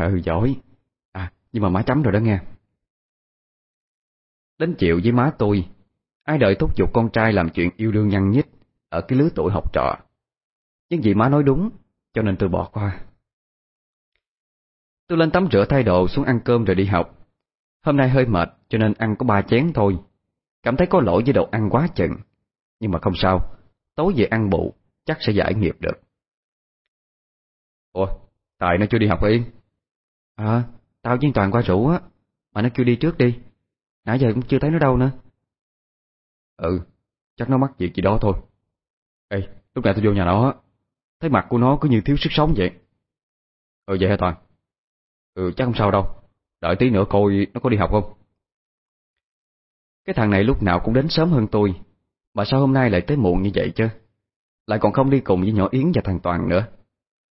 Ừ giỏi. À nhưng mà má chấm rồi đó nghe Đến chịu với má tôi, Ai đợi thúc giục con trai làm chuyện yêu đương nhăn nhít Ở cái lứa tuổi học trò. Nhưng vì má nói đúng, Cho nên tôi bỏ qua. Tôi lên tắm rửa thay đồ xuống ăn cơm rồi đi học. Hôm nay hơi mệt, cho nên ăn có ba chén thôi. Cảm thấy có lỗi với đồ ăn quá chừng. Nhưng mà không sao, Tối về ăn bụ Chắc sẽ giải nghiệp được. Ủa, Tài nó chưa đi học yên À Tao với Toàn qua rủ á, Mà nó kêu đi trước đi. Nãy giờ cũng chưa thấy nó đâu nữa. Ừ Chắc nó mắc việc gì đó thôi. Ê, lúc này tôi vô nhà nó Thấy mặt của nó cứ như thiếu sức sống vậy. Ừ vậy hả Toàn? Ừ chắc không sao đâu. Đợi tí nữa coi nó có đi học không? Cái thằng này lúc nào cũng đến sớm hơn tôi, Mà sao hôm nay lại tới muộn như vậy chứ? Lại còn không đi cùng với nhỏ Yến và thằng Toàn nữa.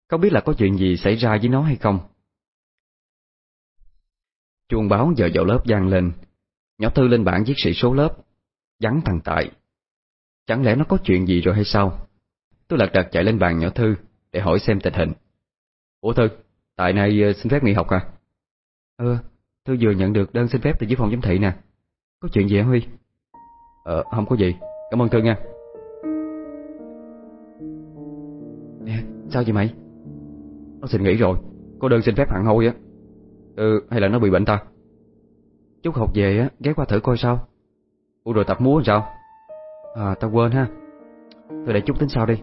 Không biết là có chuyện gì xảy ra với nó hay không? Chuông báo giờ vào lớp vang lên. Nhỏ Thư lên bảng viết sĩ số lớp Vắng thằng Tại. Chẳng lẽ nó có chuyện gì rồi hay sao? Tôi lật đật chạy lên bàn nhỏ Thư Để hỏi xem tình hình. Ủa Thư, tại này ờ, xin phép nghỉ học à? Ừ, Thư vừa nhận được đơn xin phép từ dưới phòng giám thị nè. Có chuyện gì hả Huy? Ờ, không có gì, cảm ơn Thư nha. Nè, sao vậy mày? Nó xin nghỉ rồi. Có đơn xin phép hạn hôi á. Ừ, hay là nó bị bệnh ta? Chút học về á, ghé qua thử coi sao. Ủa rồi tập múa sao? À, tao quên ha. Thôi để chút tính sau đi.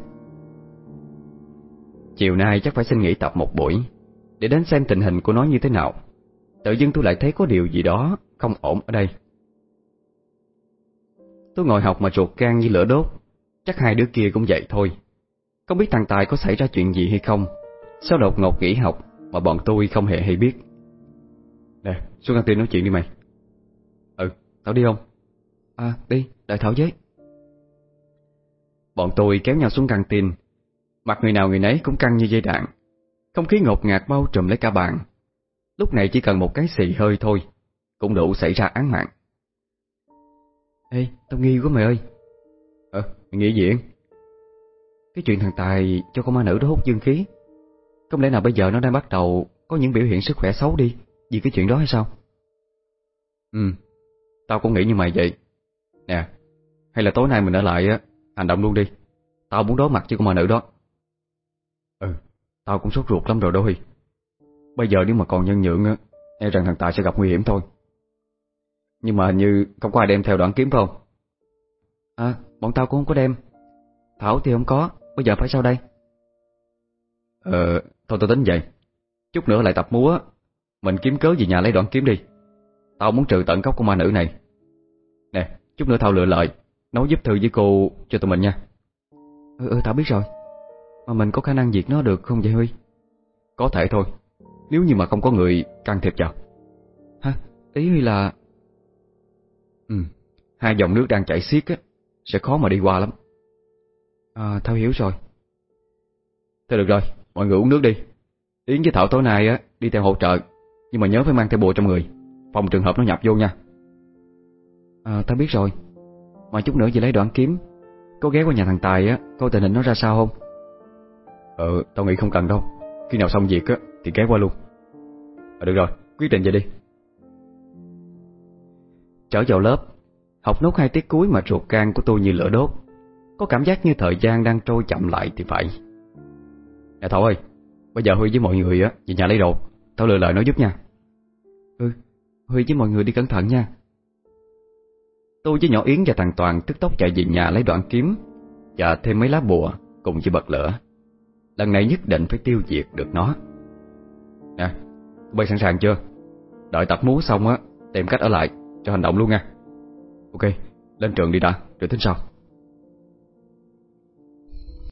Chiều nay chắc phải xin nghỉ tập một buổi Để đến xem tình hình của nó như thế nào. Tự dưng tôi lại thấy có điều gì đó Không ổn ở đây. Tôi ngồi học mà ruột gan như lửa đốt Chắc hai đứa kia cũng vậy thôi. Không biết thằng Tài có xảy ra chuyện gì hay không. Sao đột ngột nghỉ học Mà bọn tôi không hề hay biết. Nè, xuống căng tin nói chuyện đi mày tao đi không? À, đi, đợi Thảo với. Bọn tôi kéo nhau xuống căng tin. Mặt người nào người nấy cũng căng như dây đạn. Không khí ngột ngạt bao trùm lấy cả bàn. Lúc này chỉ cần một cái xì hơi thôi Cũng đủ xảy ra án mạng. Ê, tao nghi quá mày ơi. Ờ, mày nghĩ gì Cái chuyện thằng Tài cho con ma nữ đó hút dương khí. Không lẽ nào bây giờ nó đang bắt đầu Có những biểu hiện sức khỏe xấu đi Vì cái chuyện đó hay sao? Ừ, tao cũng nghĩ như mày vậy. Nè, hay là tối nay mình ở lại á Hành động luôn đi. Tao muốn đối mặt với con ma nữ đó. Ừ, tao cũng sốt ruột lắm rồi đôi Bây giờ nếu mà còn nhân nhượng á E rằng thằng Tài sẽ gặp nguy hiểm thôi. Nhưng mà hình như không có ai đem theo đoạn kiếm phải không? À, bọn tao cũng không có đem. Thảo thì không có Bây giờ phải sao đây? Ờ, thôi tao tính vậy. Chút nữa lại tập múa. Mình kiếm cớ về nhà lấy đoạn kiếm đi. Tao muốn trừ tận gốc của ma nữ này. Nè, chút nữa tao lựa lời Nấu giúp thư với cô cho tụi mình nha. Ừ, ừ tao biết rồi. Mà mình có khả năng diệt nó được không vậy Huy? Có thể thôi. Nếu như mà không có người can thiệp vào. Hả? Ý Huy là Ừ Hai dòng nước đang chảy xiết á Sẽ khó mà đi qua lắm. À tao hiểu rồi. Thôi được rồi Mọi người uống nước đi. Yến với Thảo tối nay á đi theo hỗ trợ Nhưng mà nhớ phải mang theo bùa trong người Phòng trường hợp nó nhập vô nha À tao biết rồi. Mà chút nữa về lấy đoạn kiếm. Có ghé qua nhà thằng Tài á Coi tình hình nó ra sao không? Ờ tao nghĩ không cần đâu. Khi nào xong việc á thì ghé qua luôn. À được rồi quyết định vậy đi. Trở vào lớp Học nốt hai tiết cuối mà ruột gan của tôi như lửa đốt. Có cảm giác như thời gian đang trôi chậm lại thì phải. Nè Thảo ơi Bây giờ Huy với mọi người á về nhà lấy đồ. Tao lừa lời nói giúp nha. Ừ Huy với mọi người đi cẩn thận nha Tôi với nhỏ Yến và thằng Toàn tức tốc chạy về nhà lấy đoạn kiếm Và thêm mấy lá bùa cùng với bật lửa. Lần này nhất định phải tiêu diệt được nó. Nè, bây sẵn sàng chưa? Đợi tập múa xong á Tìm cách ở lại cho hành động luôn nha. Ok, lên trường đi đã, rồi tính sau.